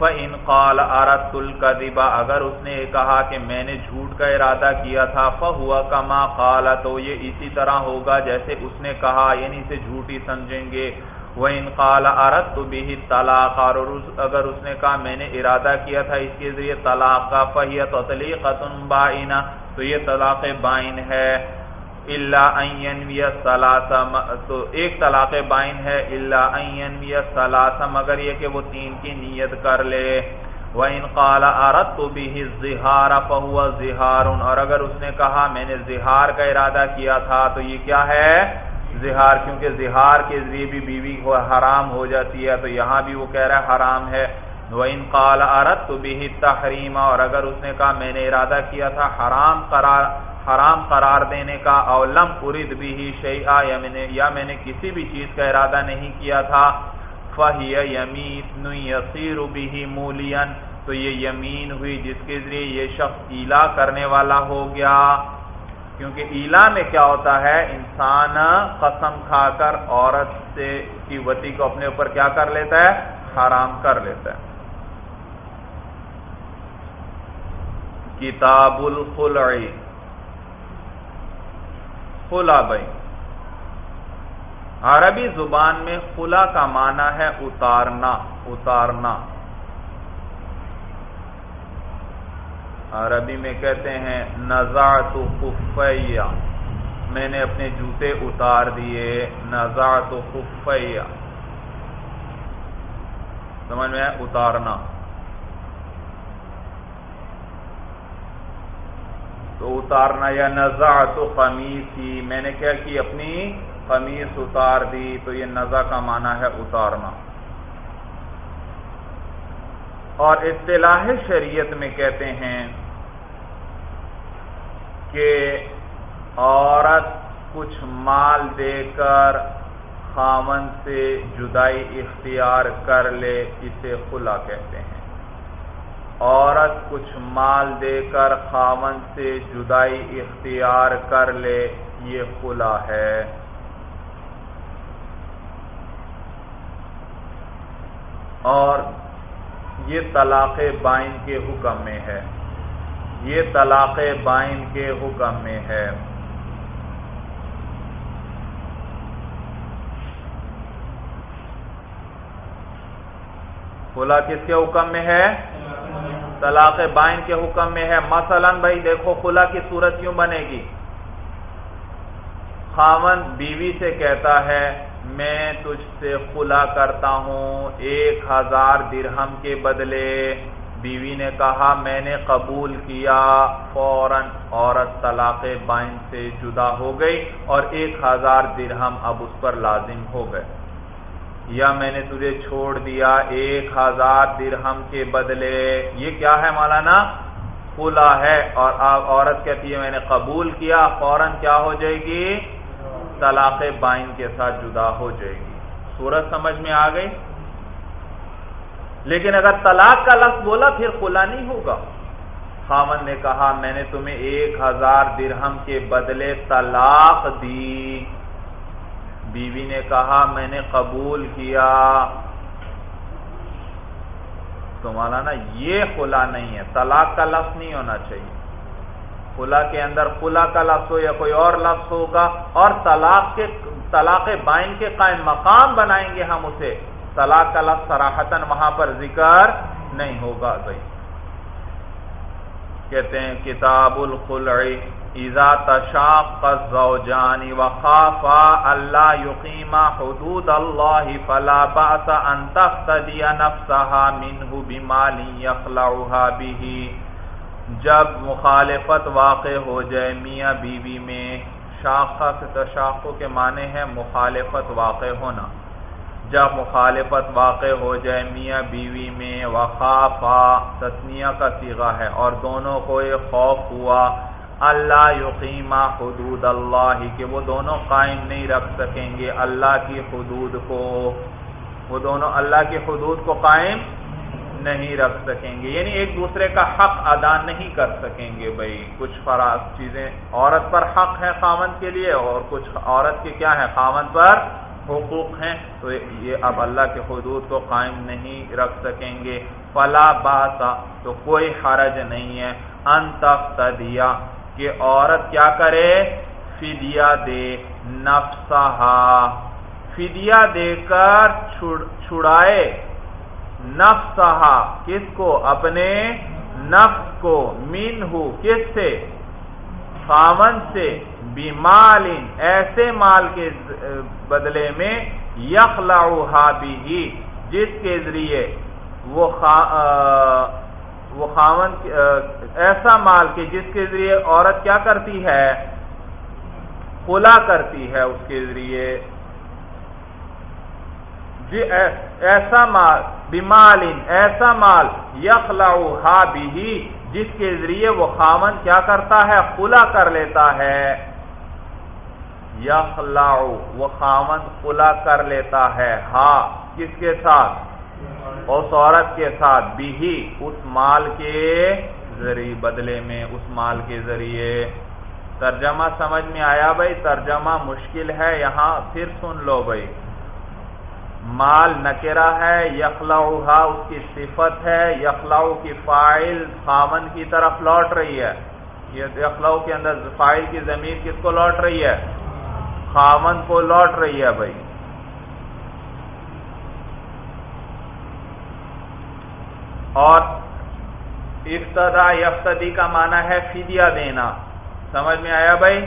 فَإِن قَالَ أَرَدْتُ الْكَذِبَ، اگر اس نے کہا کہ میں نے جھوٹ کا ارادہ کیا تھا، فَهُوَ كَمَا قَالَ، تو یہ اسی طرح ہوگا جیسے اس نے کہا یعنی اسے جھوٹی سمجھیں گے۔ وہ انقال عرت تو بھی اگر اس نے کہا میں نے ارادہ کیا تھا اس کے ذریعے طلاق کا فہیت و تلیقت تو یہ طلاق بائن ہے۔ اللہ عین سلاسم تو ایک طلاق بائن ہے اللہ عین سلاسم مگر یہ کہ وہ تین کی نیت کر لے۔ وہ انقال عرت تو بھی زہار فہو زہار اور اگر اس نے کہا میں نے زہار کا ارادہ کیا تھا تو یہ کیا ہے؟ زہار کیونکہ زہار کے ذریعے بھی بیوی کو حرام ہو جاتی ہے، تو یہاں بھی وہ کہہ رہا ہے حرام ہے۔ وہ ان قال ارت تو بھی تحریم اور اگر اس نے کہا میں نے ارادہ کیا تھا حرام قرار حرام قرار دینے کا اولم ارد بھی شیعہ یا میں نے یا میں نے کسی بھی چیز کا ارادہ نہیں کیا تھا، فہی یمین یسیر بھی مولین تو یہ یمین ہوئی جس کے ذریعے یہ شخص ایلا کرنے والا ہو گیا۔ کیونکہ ایلا میں کیا ہوتا ہے؟ انسان قسم کھا کر عورت سے کی وتی کو اپنے اوپر کیا کر لیتا ہے؟ حرام کر لیتا ہے۔ کتاب الخلعی خلا بھائی عربی زبان میں خلا کا معنی ہے اتارنا اتارنا۔ عربی میں کہتے ہیں نزاعت خفیہ۔ میں نے اپنے جوتے اتار دیے نزاعت خفیہ۔ سمجھ میں اتارنا۔ تو اتارنا یا نزاعت قمیص ہی میں نے کیا کی اپنی قمیص اتار دی، تو یہ نزا کا معنی ہے اتارنا۔ اور اصطلاح شریعت میں کہتے ہیں کہ عورت کچھ مال دے کر خامن سے جدائی اختیار کر لے، اسے خلا کہتے ہیں۔ عورت کچھ مال دے کر خامن سے جدائی اختیار کر لے، یہ خلا ہے۔ اور یہ طلاق بائن کے حکم میں ہے۔ یہ طلاق بائن کے حکم میں ہے۔ کھلا کس کے حکم میں ہے؟ طلاق بائن کے حکم میں ہے۔ مثلا بھائی دیکھو، خلا کی صورت کیوں بنے گی؟ خاون بیوی سے کہتا ہے، میں تجھ سے خلا کرتا ہوں ایک ہزار درہم کے بدلے۔ بیوی نے کہا، میں نے قبول کیا۔ فوراً عورت طلاق بائن سے جدا ہو گئی اور ایک ہزار درہم اب اس پر لازم ہو گئے۔ یا میں نے تجھے چھوڑ دیا ایک ہزار درہم کے بدلے۔ یہ کیا ہے مولانا؟ کھلا ہے اور عورت کہتی ہے میں نے قبول کیا، فوراً کیا ہو جائے گی؟ طلاق بائن کے ساتھ جدا ہو جائے گی۔ سورج سمجھ میں آ گئی؟ لیکن اگر طلاق کا لفظ بولا پھر کھلا نہیں ہوگا۔ خامن نے کہا، میں نے تمہیں ایک ہزار درہم کے بدلے طلاق دی۔ بیوی نے کہا، میں نے قبول کیا۔ تو مولانا، یہ خلا نہیں ہے، طلاق کا لفظ نہیں ہونا چاہیے۔ خلا کے اندر خلا کا لفظ ہو یا کوئی اور لفظ ہوگا، اور طلاق کے، طلاق بائن کے قائم مقام بنائیں گے ہم اسے۔ طلاق کا لفظ سراہتن وہاں پر ذکر نہیں ہوگا بھائی۔ کہتے ہیں، کتاب الخلع۔ اذا تشاق الزوجان وخافا اللہ یقیم حدود اللہ فلا باس ان تفتدی نفسها منه بمال يخلعها به۔ جب مخالفت واقع ہو جائے میاں بیوی میں شاخہ سے تشاقوں کے معنی ہے مخالفت واقع ہونا۔ جب مخالفت واقع ہو جائے میاں بیوی میں، وخافا، تسنیہ کا سیغہ ہے اور دونوں کو یہ خوف ہوا۔ اللہ یقیمہ حدود اللہ کہ وہ دونوں قائم نہیں رکھ سکیں گے اللہ کی حدود کو۔ وہ دونوں اللہ کی حدود کو قائم نہیں رکھ سکیں گے۔ یعنی ایک دوسرے کا حق ادا نہیں کر سکیں گے بھائی۔ کچھ فراز چیزیں عورت پر حق ہے خامن کے لیے اور کچھ عورت کے کیا ہے خامن پر حقوق ہیں۔ تو یہ اب اللہ کے حدود کو قائم نہیں رکھ سکیں گے۔ فلا باسا تو کوئی حرج نہیں ہے۔ انتفتدیا کہ عورت کیا کرے؟ فدیہ دے، نفسہا۔ فدیہ دے کر چھڑائے۔ نفسہا، کس کو؟ اپنے نفس کو۔ من ہو کس سے؟ خامن سے۔ بیمال ایسے مال کے بدلے میں یخلا بھی جس کے ذریعے وہ وہ خامن ایسا مال کے جس کے ذریعے عورت کیا کرتی ہے؟ خلا کرتی ہے اس کے ذریعے۔ جی ایسا مال بیمال ایسا مال یخلا بھی جس کے ذریعے وہ خامن کیا کرتا ہے؟ خلا کر لیتا ہے۔ یخلا وہ خامن خلا کر لیتا ہے، ہا، کس کے ساتھ؟ اس عورت کے ساتھ بھی اس مال کے ذریعے، بدلے میں اس مال کے ذریعے۔ ترجمہ سمجھ میں آیا بھائی؟ ترجمہ مشکل ہے، یہاں پھر سن لو بھائی۔ مال نکرا ہے یخلاؤ اس کی صفت ہے۔ یخلاؤ کی فائل خامن کی طرف لوٹ رہی ہے۔ یہ یخلاؤ کے اندر فائل کی زمین کس کو لوٹ رہی ہے؟ خامن کو لوٹ رہی ہے بھائی۔ اور ابتدا یفتدی کا معنی ہے فدیہ دینا۔ سمجھ میں آیا بھائی؟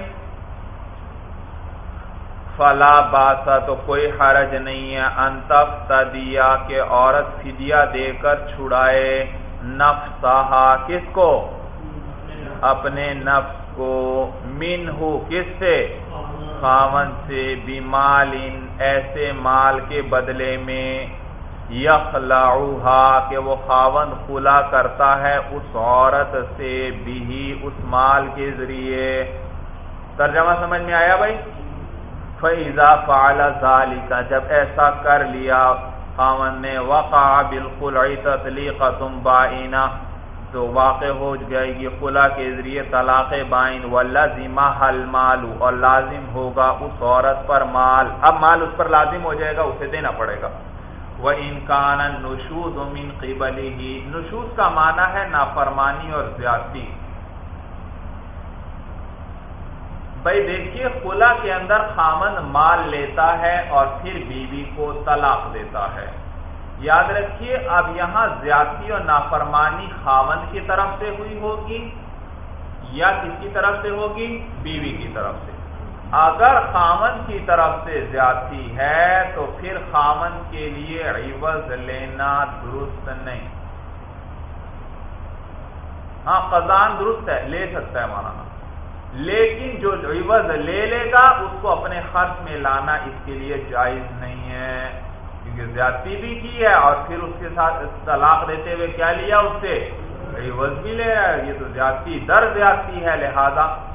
فلا باسا تو کوئی حرج نہیں ہے۔ انتف تدیا کہ عورت فدیہ دے کر چھڑائے نفسہا کس کو؟ اپنے نفس کو۔ من ہو کس سے؟ خاون سے۔ بیمال ایسے مال کے بدلے میں۔ یخلعوہا، کہ وہ خاون خلا کرتا ہے اس عورت سے بھی، اس مال کے ذریعے۔ ترجمہ سمجھ میں آیا بھائی؟ فیضا فعل ذالک جب ایسا کر لیا خامن نے، وقع بالخلع تطلیقتم بائنا تو واقع ہو جائے گی خلا کے ذریعے طلاق بائن۔ واللزمہ حل مالو اور لازم ہوگا اس عورت پر مال۔ اب مال اس پر لازم ہو جائے گا، اسے دینا پڑے گا۔ وہ انکان نشوز من قبلی ہی نشوز کا معنی ہے نافرمانی اور زیادتی۔ بھائی دیکھیے خلا کے اندر خامن مال لیتا ہے اور پھر بیوی کو طلاق دیتا ہے۔ یاد رکھیے، اب یہاں زیادتی اور نافرمانی خامن کی طرف سے ہوئی ہوگی یا کس کی طرف سے ہوگی؟ بیوی کی طرف سے۔ اگر خامن کی طرف سے زیادتی ہے تو پھر خامن کے لیے عوض لینا درست نہیں۔ ہاں قزان درست ہے، لے سکتا ہے مولانا۔ لیکن جو عوض لے لے گا، اس کو اپنے خرچ میں لانا اس کے لیے جائز نہیں ہے۔ کیونکہ زیادتی بھی کی ہے اور پھر اس کے ساتھ طلاق دیتے ہوئے کیا لیا اس سے؟ عوض بھی لے رہا ہے۔ یہ تو زیادتی، در زیادتی ہے، لہذا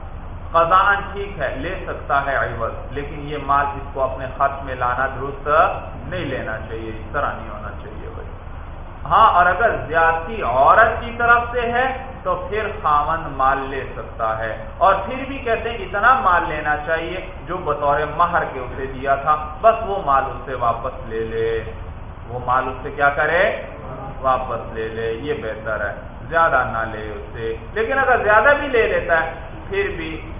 خزان ٹھیک ہے، لے سکتا ہے عوض، لیکن یہ مال اس کو اپنے خرچ میں لانا درست نہیں لینا چاہیے، اس طرح نہیں ہونا چاہیے بھائی۔ ہاں اور اگر زیادتی عورت کی طرف سے ہے، تو پھر خامن مال لے سکتا ہے۔ اور پھر بھی کہتے ہیں، اتنا مال لینا چاہیے جو بطور مہر کے اسے دیا تھا، بس وہ مال اس سے واپس لے لے۔ وہ مال اس سے کیا کرے؟ واپس لے لے، یہ بہتر ہے۔ زیادہ نہ لے اس سے لیکن اگر زیادہ بھی لے لیتا ہے، پھر بھی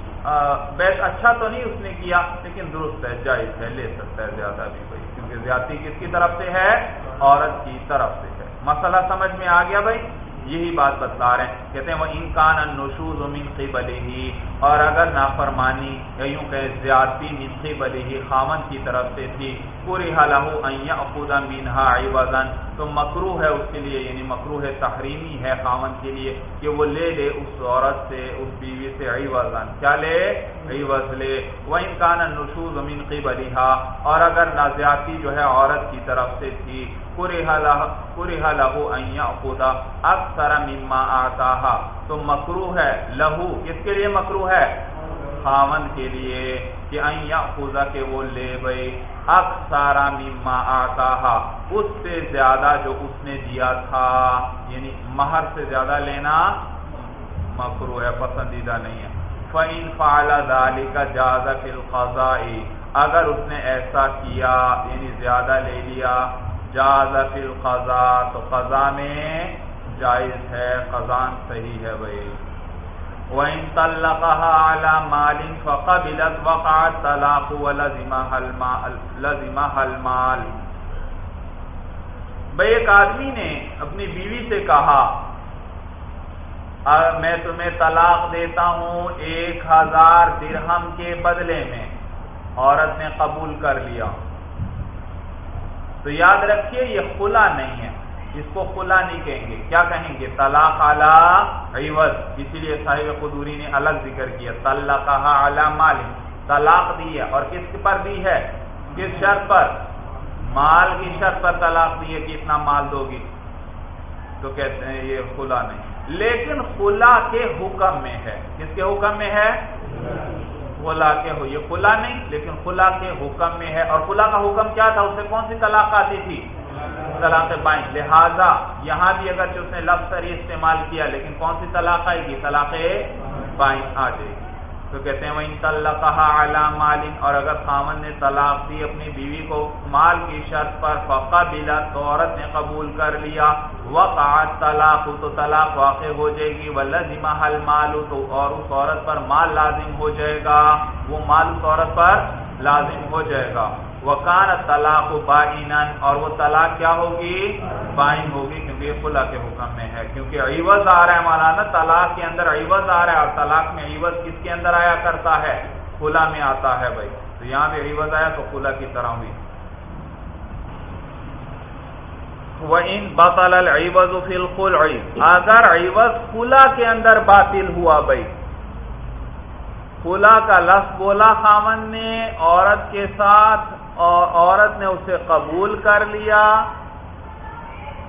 بیس اچھا تو نہیں اس نے کیا، لیکن درست ہے، جائز ہے، لے سکتا ہے زیادہ بھی بھائی کیونکہ زیادتی کس کی طرف سے ہے؟ عورت کی طرف سے ہے۔ مسئلہ سمجھ میں آ گیا بھائی؟ یہی بات بتلا رہے ہیں۔ کہتے ہیں وہ انکان نشوز من قبل ہی اور اگر نافرمانی یا یوں کہ زیادتی من قبل ہی خامن کی طرف سے تھی پوری حالہ ان یاخذ منها عوضا، تو مکروہ ہے اس کے لیے یعنی مکروہ تحریمی ہے خامن کے لیے، کہ وہ لے لے اس عورت سے، اس بیوی سے عوضا۔ کیا لے؟ عوض لے۔ وہ انکان نشوز من قبلها اور اگر نازیاتی جو ہے عورت کی طرف سے تھی لہو خدا اکثر مما آتا تو مکرو ہے، لہو، کس کے لیے مکرو ہے؟ خاون کے لیے، کہ خدا کے وہ لے بھائی اکثر مما آتا اس سے زیادہ جو اس نے دیا تھا۔ یعنی مہر سے زیادہ لینا مکرو ہے، پسندیدہ نہیں ہے۔ فعین فعلا دالی کا جازہ فل اگر اس نے ایسا کیا یعنی زیادہ لے لیا، جاز فی القضاء، تو قضا میں جائز ہے قضان صحیح ہے بھائی۔ وَإِن طَلَّقَهَا عَلَى مَالٍ فَقَبِلَتْ وَقَعَ الطَّلَاقُ وَلَزِمَهَا الْمَالِ بھئی ایک آدمی نے اپنی بیوی سے کہا میں تمہیں طلاق دیتا ہوں ایک ہزار درہم کے بدلے میں۔ عورت نے قبول کر لیا۔ تو یاد رکھیے، یہ خلا نہیں ہے۔ اس کو خلا نہیں کہیں گے۔ کیا کہیں گے؟ طلاق عوض۔ اسی لیے صاحب قدوری نے الگ ذکر کیا۔ طلاق مال۔ طلاق دی ہے۔ اور کس پر دی ہے؟ کس شرط پر؟ مال کی شرط پر طلاق دی ہے کہ اتنا مال دو گی تو کہتے ہیں یہ خلا نہیں۔ لیکن خلا کے حکم میں ہے۔ کس کے حکم میں ہے؟ خلا کے ہو یہ خلا نہیں، لیکن خلا کے حکم میں ہے۔ اور خلا کا حکم کیا تھا؟ اس سے کون سی طلاق آتی تھی؟ طلاق بائیں لہذا یہاں بھی اگر اس نے لفظ سری استعمال کیا، لیکن کون سی طلاق آئے گی؟ طلاق بائیں آ جائے۔ گی تو کہتے ہیں وہ ان طلقہ مالن اور اگر خامن نے طلاق دی اپنی بیوی کو مال کی شرط پر فقا بلا تو عورت نے قبول کر لیا۔ وقعت طلاق، تو طلاق واقع ہو جائے گی۔ ولزمہ حل مال، تو اور اس عورت پر مال لازم ہو جائے گا۔ وہ مال اس عورت پر لازم ہو جائے گا۔ وکان طلاق بائن اور وہ طلاق کیا ہوگی؟ بائن ہوگی، کیونکہ یہ خلا کے حکم میں ہے۔ کیونکہ عوض آ رہا ہے مولانا، طلاق کے اندر عوض آ رہا ہے اور طلاق میں عوض کس کے اندر آیا کرتا ہے؟ خلا میں آتا ہے بھائی۔ تو یہاں پہ عوض آیا تو خلا کی طرح ہوئی۔ وَإِن بَطَلَ الْعِوَضُ فِي الْخُلْعِ، اگر عوض خلا کے اندر باطل ہوا بھائی۔ خلا کا لفظ بولا خامن نے عورت کے ساتھ اور عورت نے اسے قبول کر لیا۔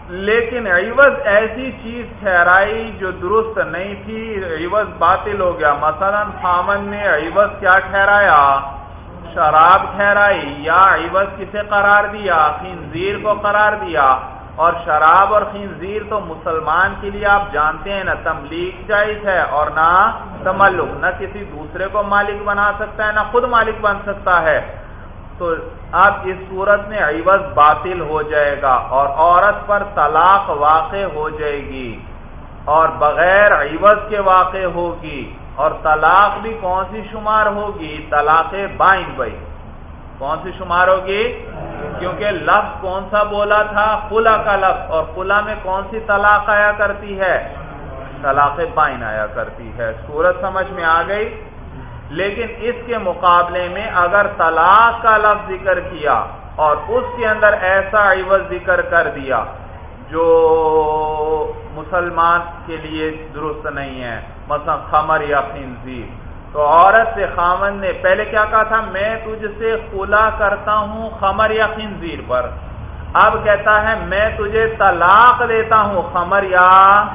لیکن عوض ایسی چیز ٹھہرائی جو درست نہیں تھی۔ عوض باطل ہو گیا۔ مثلا خامن نے عوض کیا ٹھہرایا؟ شراب ٹھہرائی یا عوض کسے قرار دیا؟ خنزیر کو قرار دیا۔ اور شراب اور خنزیر تو مسلمان کے لیے آپ جانتے ہیں، نہ تملیغ جائز ہے اور نہ تملک۔ نہ کسی دوسرے کو مالک بنا سکتا ہے، نہ خود مالک بن سکتا ہے۔ تو اب اس صورت میں عوض باطل ہو جائے گا اور عورت پر طلاق واقع ہو جائے گی اور بغیر عوض کے واقع ہوگی اور طلاق بھی کون سی شمار ہوگی؟ طلاق بائن بھائی۔ کون سی شمار ہوگی؟ کیونکہ لفظ کون سا بولا تھا؟ خلا کا لفظ۔ اور خلا میں کون سی طلاق آیا کرتی ہے؟ طلاق بائن آیا کرتی ہے۔ صورت سمجھ میں آ گئی؟ لیکن اس کے مقابلے میں اگر طلاق کا لفظ ذکر کیا اور اس کے اندر ایسا عوض ذکر کر دیا جو مسلمان کے لیے درست نہیں ہے، مثلا خمر یا خنزیر۔ تو عورت سے خامن نے پہلے کیا کہا تھا؟ میں تجھ سے خلا کرتا ہوں خمر یا خنزیر پر۔ اب کہتا ہے، میں تجھے طلاق دیتا ہوں خمر یا،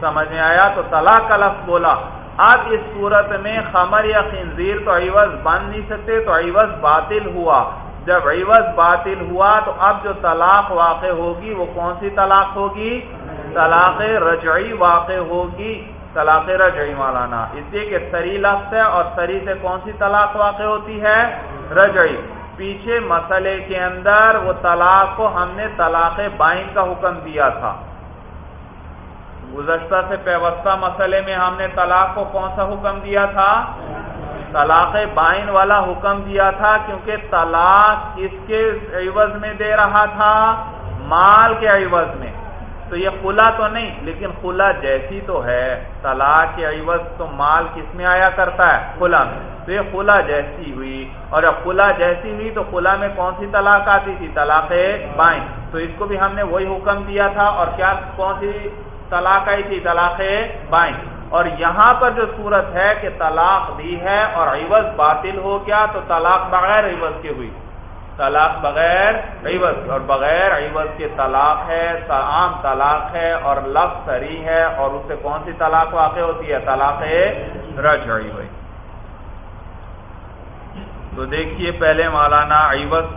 سمجھ میں آیا؟ تو طلاق کا لفظ بولا۔ اب اس صورت میں خمر یا خنزیر تو عوض بن نہیں سکتے، تو عوض باطل ہوا۔ جب عوض باطل ہوا تو اب جو طلاق واقع ہوگی وہ کون سی طلاق ہوگی؟ طلاق رجعی واقع ہوگی۔ طلاق رجعی مولانا، اس لیے کہ سری لفظ ہے اور سری سے کون سی طلاق واقع ہوتی ہے؟ رجعی۔ پیچھے مسئلے کے اندر وہ طلاق کو ہم نے طلاق بائن کا حکم دیا تھا۔ گزشتہ سے پیوستہ مسئلے میں ہم نے طلاق کو کون سا حکم دیا تھا؟ طلاق بائن والا حکم دیا تھا کیونکہ طلاق اس کے عوض میں دے رہا تھا؟ مال کے عوض میں۔ تو یہ خلا تو نہیں، لیکن خلا جیسی تو ہے۔ طلاق کے عوض تو مال کس میں آیا کرتا ہے؟ خلا میں۔ تو یہ خلا جیسی ہوئی۔ اور جب خلا جیسی ہوئی تو خلا میں کون سی طلاق آتی تھی؟ طلاق بائن۔ تو اس کو بھی ہم نے وہی حکم دیا تھا۔ اور کیا کون سی طلاق آئی تھی، طلاق بائن اور یہاں پر جو صورت ہے کہ طلاق دی ہے اور عوض باطل ہو گیا تو طلاق بغیر عوض کے ہوئی۔ طلاق بغیر عوض، اور بغیر عوض کے طلاق ہے عام طلاق ہے اور لفظ سری ہے اور اس سے کون سی طلاق واقع ہوتی ہے؟ طلاق رجعی ہوئی۔ تو دیکھیے پہلے مولانا عوض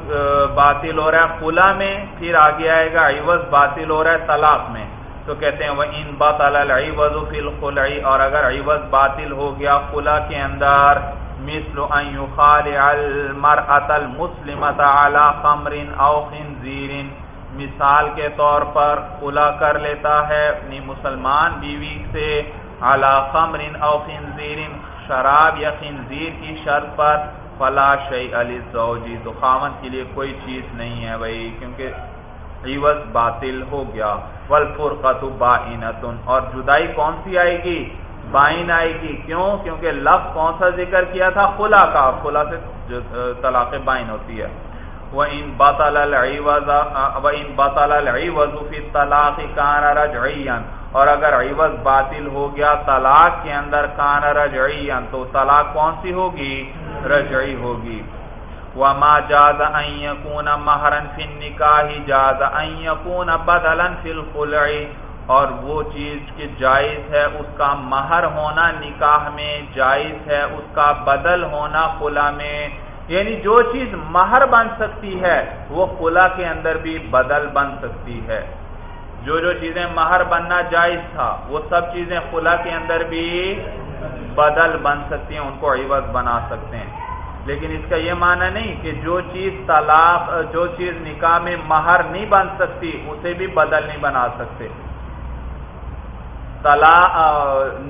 باطل ہو رہا ہے، خلا میں، پھر آگے آئے گا، عوض باطل ہو رہا ہے، طلاق میں۔ تو کہتے ہیں وہ ان بات فی الخلعی اور اگر عوض باطل ہو گیا خلا کے اندر، مثل ان يخالع المرأة المسلمة على خمر او خنزیر مثال کے طور پر خلا کر لیتا ہے اپنی مسلمان بیوی سے اعلی خمر او خنزیر شراب یا خنزیر کی شرط پر۔ فلا شی علی زوجی تو خامن کے لیے کوئی چیز نہیں ہے بھائی، کیونکہ عوض باطل ہو گیا۔ والفرقت بائنتن اور جدائی کون سی آئے گی؟ بائن آئے گی۔ کیوں؟ کیونکہ لفظ کون سا ذکر کیا تھا؟ خلا کا۔ خلا سے طلاق بائن ہوتی ہے۔ وَإِن بَطَلَ الْعِوَزَ وَإِن بَطَلَ الْعِوَزُ فِي الطَّلَاقِ كَانَ رَجْعِيًّا اور اگر عوض باطل ہو گیا، طلاق کے اندر کان رجعیًا، تو طلاق کون سی ہوگی؟ رجعی ہوگی۔ وما جاز ان يكون مہرا في النکاح جاز ان يكون بدلا في الخلع. اور وہ چیز کہ جائز ہے اس کا مہر ہونا نکاح میں، جائز ہے اس کا بدل ہونا خلا میں. یعنی جو چیز مہر بن سکتی ہے، وہ خلا کے اندر بھی بدل بن سکتی ہے. جو جو چیزیں مہر بننا جائز تھا، وہ سب چیزیں خلا کے اندر بھی بدل بن سکتی ہیں، ان کو عوض بنا سکتے ہیں. لیکن اس کا یہ معنی نہیں کہ جو چیز طلاق، جو چیز نکاح میں مہر نہیں بن سکتی، اسے بھی بدل نہیں بنا سکتے۔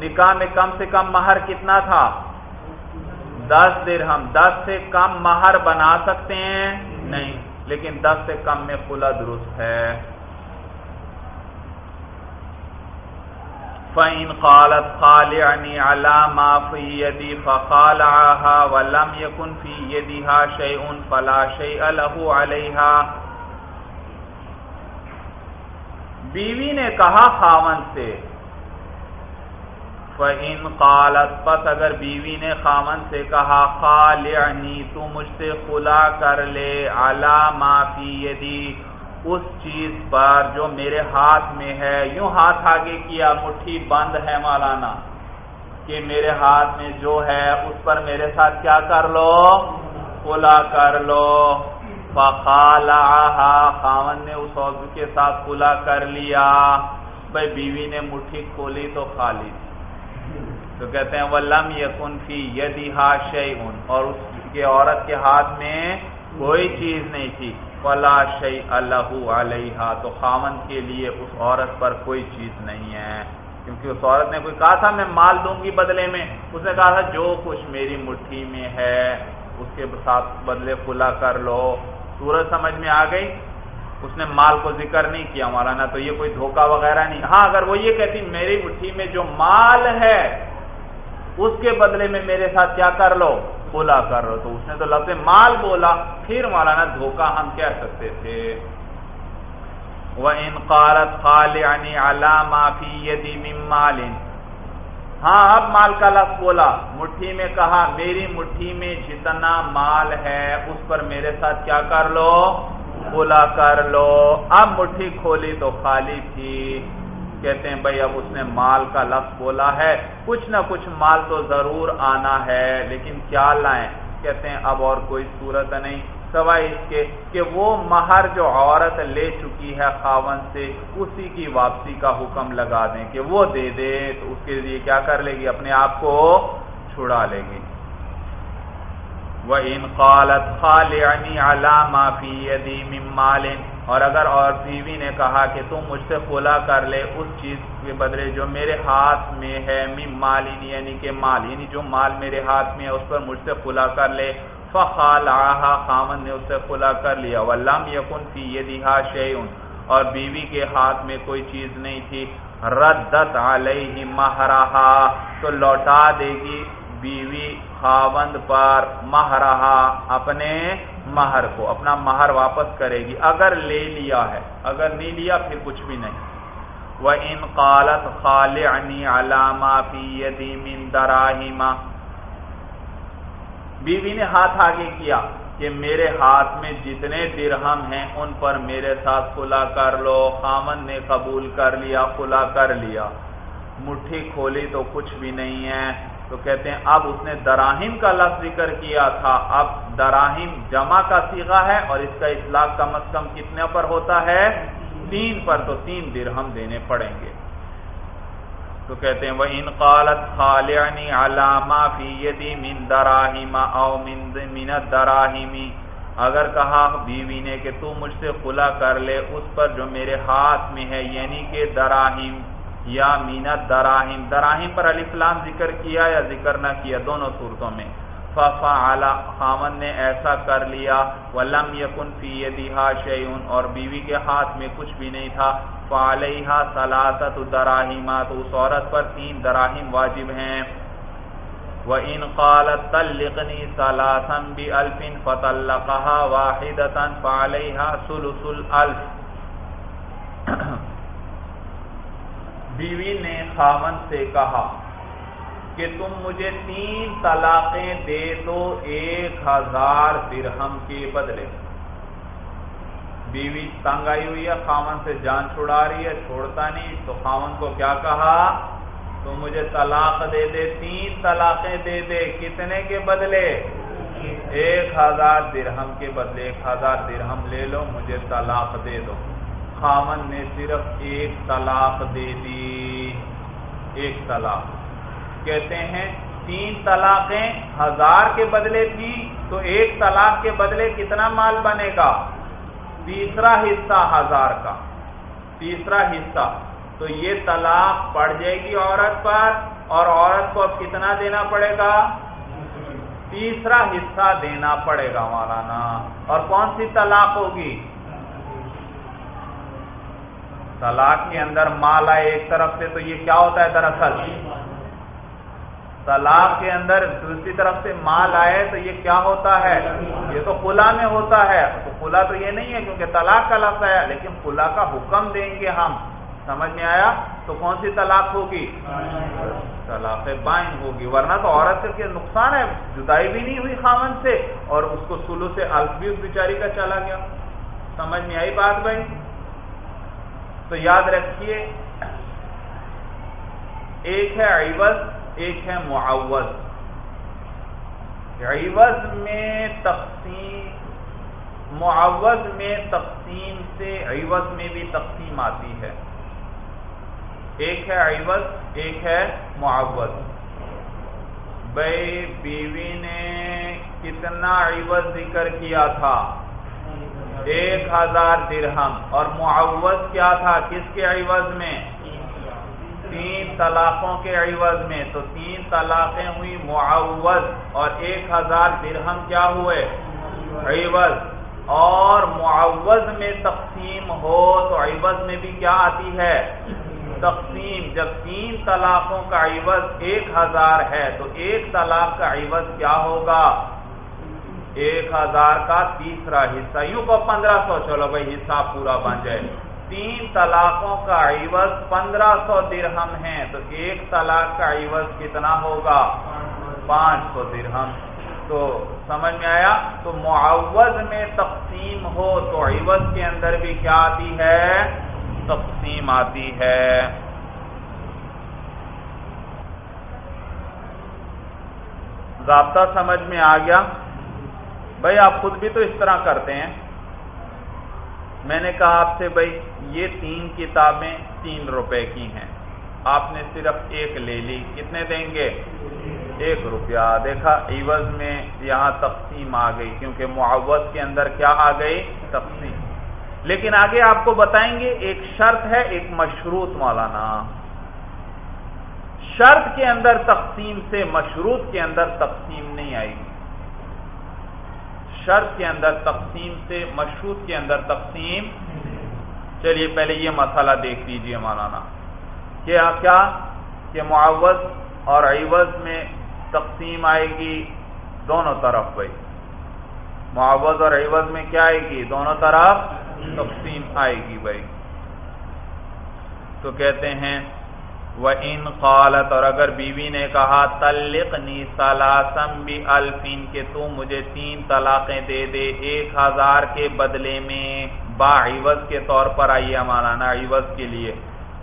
نکاح میں کم سے کم مہر کتنا تھا؟ دس درہم۔ دس سے کم مہر بنا سکتے ہیں؟ نہیں۔ لیکن دس سے کم میں کھلا درست ہے۔ فَإِنْ قَالَتْ خَالِعْنِي عَلَى مَا فِي يَدِي فَخَالَعَهَا وَلَمْ يَكُنْ فِي يَدِهَا شَيْءٌ فَلَا شَيْءَ لَهُ عَلَيْهَا۔ بیوی نے کہا خاون سے، فَإِنْ قَالَتْ، پس اگر بیوی نے خاون سے کہا خَالِعْنِي تو مجھ سے خلا کر لے عَلَى مَا فِي يَدِي اس چیز پر جو میرے ہاتھ میں ہے، یوں ہاتھ آگے کیا، مٹھی بند ہے مولانا، کہ میرے ہاتھ میں جو ہے، اس پر میرے ساتھ کیا کر لو؟ کھلا کر لو۔ فخالا خاون نے اس عضو کے ساتھ کھلا کر لیا۔ بھائی بیوی نے مٹھی کھولی تو خالی تو کہتے ہیں وہ لم یقن فی یدی ہا اور اس کے عورت کے ہاتھ میں کوئی چیز نہیں تھی۔ فلا شی اللہ علیہ تو خامن کے لیے اس عورت پر کوئی چیز نہیں ہے۔ کیونکہ اس عورت نے کوئی کہا تھا، میں مال دوں گی بدلے میں۔ اس نے کہا تھا، جو کچھ میری مٹھی میں ہے، اس کے ساتھ بدلے کھلا کر لو۔ سورج سمجھ میں آ گئی۔ اس نے مال کو ذکر نہیں کیا مولانا تو یہ کوئی دھوکہ وغیرہ نہیں۔ ہاں اگر وہ یہ کہتی، میری مٹھی میں جو مال ہے، اس کے بدلے میں میرے ساتھ کیا کر لو۔ بولا کر رہو تو اس نے تو لفظ مال بولا، پھر مولانا دھوکہ ہم کہہ سکتے تھے۔ وہ ان قالت خال علامہ مال۔ ہاں اب مال کا لفظ بولا۔ مٹھی میں کہا، میری مٹھی میں جتنا مال ہے، اس پر میرے ساتھ کیا کر لو؟ بولا کر لو۔ اب مٹھی کھولی تو خالی تھی۔ کہتے ہیں بھائی اب اس نے مال کا لفظ بولا ہے، کچھ نہ کچھ مال تو ضرور آنا ہے، لیکن کیا لائیں؟ کہتے ہیں اب اور کوئی صورت نہیں۔ سوائے اس کے کہ وہ مہر جو عورت لے چکی ہے خاون سے، اسی کی واپسی کا حکم لگا دیں کہ وہ دے دے، تو اس کے لیے کیا کر لے گی؟ اپنے آپ کو چھڑا لے گی۔ وہ ان قالت خالعنی علامہ فی یدی من مال اور اگر اور بیوی نے کہا کہ تم مجھ سے کھلا کر لے، اس چیز کے بدلے جو میرے ہاتھ میں ہے مال یعنی کہ مال یعنی جو مال میرے ہاتھ میں ہے، اس پر مجھ سے کھلا کر لے۔ فخال خامن نے اسے کھلا کر لیا۔ ولم یقن فی یہ شیون اور بیوی کے ہاتھ میں کوئی چیز نہیں تھی۔ ردت علیہ مہرہا، تو لوٹا دے گی بیوی خاوند پر مہرہا اپنے مہر کو، اپنا مہر واپس کرے گی۔ اگر لے لیا ہے، اگر نہیں لیا پھر کچھ بھی نہیں۔ وہ ان قالت خالعنی علامہ فی من دراہیما بیوی نے ہاتھ آگے کیا کہ میرے ہاتھ میں جتنے درہم ہیں، ان پر میرے ساتھ کھلا کر لو۔ خامن نے قبول کر لیا، کھلا کر لیا۔ مٹھی کھولی تو کچھ بھی نہیں ہے۔ تو کہتے ہیں، اب اس نے دراہم کا لفظ ذکر کیا تھا۔ اب دراہم جمع کا سیگا ہے اور اس کا اطلاق کم از کم کتنے پر ہوتا ہے؟ تین پر، تو تین درہم دینے پڑیں گے۔ تو کہتے ہیں وہ ان قالت خالعنی علامہ فی یدی من دراہیم او من دراہیمی اگر کہا بیوی نے کہ تو مجھ سے خلا کر لے، اس پر جو میرے ہاتھ میں ہے یعنی کہ دراہیم یا مینا دراہم دراہم پر علی فلام ذکر کیا یا ذکر نہ کیا؟ دونوں صورتوں میں۔ ففا خامن نے ایسا کر لیا، ولم یکن فی یدیہا شیئن، اور بیوی کے ہاتھ میں کچھ بھی نہیں تھا۔ فعلیہا سلاسط دراہیما تو اس عورت پر تین دراہیم واجب ہیں۔ وَإِن قَالَتْ تَلِّقْنِي سَلَاسًا بِأَلْفٍ فَتَلَّقَهَا وَاحِدَةً فَعَلَيْهَا سُلُسُ الْأَلْفِ۔ بیوی نے خامن سے کہا کہ تم مجھے تین طلاقیں دے دو، ایک ہزار درہم کے بدلے۔ بیوی تنگ آئی ہوئی ہے خامن سے جان چھڑا رہی ہے، چھوڑتا نہیں۔ تو خامن کو کیا کہا؟ تو مجھے طلاق دے دے، تین طلاقیں دے دے۔ کتنے کے بدلے؟ ایک ہزار درہم کے بدلے۔ ایک ہزار درہم لے لو، مجھے طلاق دے دو۔ خامن نے صرف ایک طلاق دے دی۔ ایک طلاق۔ کہتے ہیں، تین طلاقیں ہزار کے بدلے تھی، تو ایک طلاق کے بدلے کتنا مال بنے گا؟ تیسرا حصہ ہزار کا۔ تیسرا حصہ۔ تو یہ طلاق پڑ جائے گی عورت پر، اور عورت کو اب کتنا دینا پڑے گا؟ تیسرا حصہ دینا پڑے گا مولانا۔ اور کون سی طلاق ہوگی؟ طلاق کے اندر مال آئے ایک طرف سے تو یہ کیا ہوتا ہے دراصل؟ طلاق کے اندر دوسری طرف سے مال آئے تو یہ کیا ہوتا ہے؟ یہ تو خلا میں ہوتا ہے۔ تو خلا تو یہ نہیں ہے کیونکہ طلاق کا لفظ ہے لیکن خلا کا حکم دیں گے ہم۔ سمجھ میں آیا؟ تو کون سی طلاق ہوگی؟ طلاق بائن ہوگی۔ ورنہ تو عورت کے نقصان ہے، جدائی بھی نہیں ہوئی خامن سے، اور اس کو سلو سے الف بھی اس بیچاری کا چلا گیا۔ سمجھ میں آئی بات بھائی؟ تو یاد رکھیے، ایک ہے عوض ایک ہے معوض۔ عوض میں تقسیم، معوض میں تقسیم سے عوض میں بھی تقسیم آتی ہے۔ ایک ہے عوض، ایک ہے معوض۔ بھائی، بیوی نے کتنا عوض ذکر کیا تھا؟ ایک ہزار درہم۔ اور معوض کیا تھا؟ کس کے عوض میں؟ تین طلاقوں کے عوض میں تو تین طلاقیں ہوئی معوض اور ایک ہزار درہم کیا ہوئے؟ عوض. اور معوض میں تقسیم ہو تو عوض میں بھی کیا آتی ہے؟ تقسیم. جب تین طلاقوں کا عوض ایک ہزار ہے تو ایک طلاق کا عوض کیا ہوگا؟ ایک ہزار کا تیسرا حصہ. یوں کو پندرہ سو. چلو بھائی حصہ پورا بن جائے. تین طلاقوں کا عوض پندرہ سو درہم ہے تو ایک طلاق کا عوض کتنا ہوگا؟ پانچ سو درہم۔ تو سمجھ میں آیا؟ تو معوض میں تقسیم ہو تو عوض کے اندر بھی کیا آتی ہے؟ تقسیم آتی ہے۔ ضابطہ سمجھ میں آ گیا؟ بھائی آپ خود بھی تو اس طرح کرتے ہیں۔ میں نے کہا آپ سے بھائی، یہ تین کتابیں تین روپے کی ہیں۔ آپ نے صرف ایک لے لی۔ کتنے دیں گے؟ ایک روپیہ۔ دیکھا، عوض میں یہاں تقسیم آ گئی، کیونکہ معوض کے اندر کیا آ گئی؟ تقسیم۔ لیکن آگے آپ کو بتائیں گے، ایک شرط ہے، ایک مشروط مولانا۔ شرط کے اندر تقسیم سے مشروط کے اندر تقسیم نہیں آئے گی۔ شرط کے اندر تقسیم سے، مشروط کے اندر تقسیم۔ چلیے، پہلے یہ مسئلہ دیکھ لیجیے مولانا کیا کیا؟ کہ معوض اور عوض میں تقسیم آئے گی دونوں طرف بھائی۔ معوض اور عوض میں کیا آئے گی؟ دونوں طرف تقسیم آئے گی بھائی۔ تو کہتے ہیں وہ ان قالت، اور اگر بیوی نے کہا تلق نی سلاسم بھی الفین کے تو مجھے تین طلاقیں دے دے، ایک ہزار کے بدلے میں، با عوض کے طور پر، آئیے مولانا عوض کے لیے،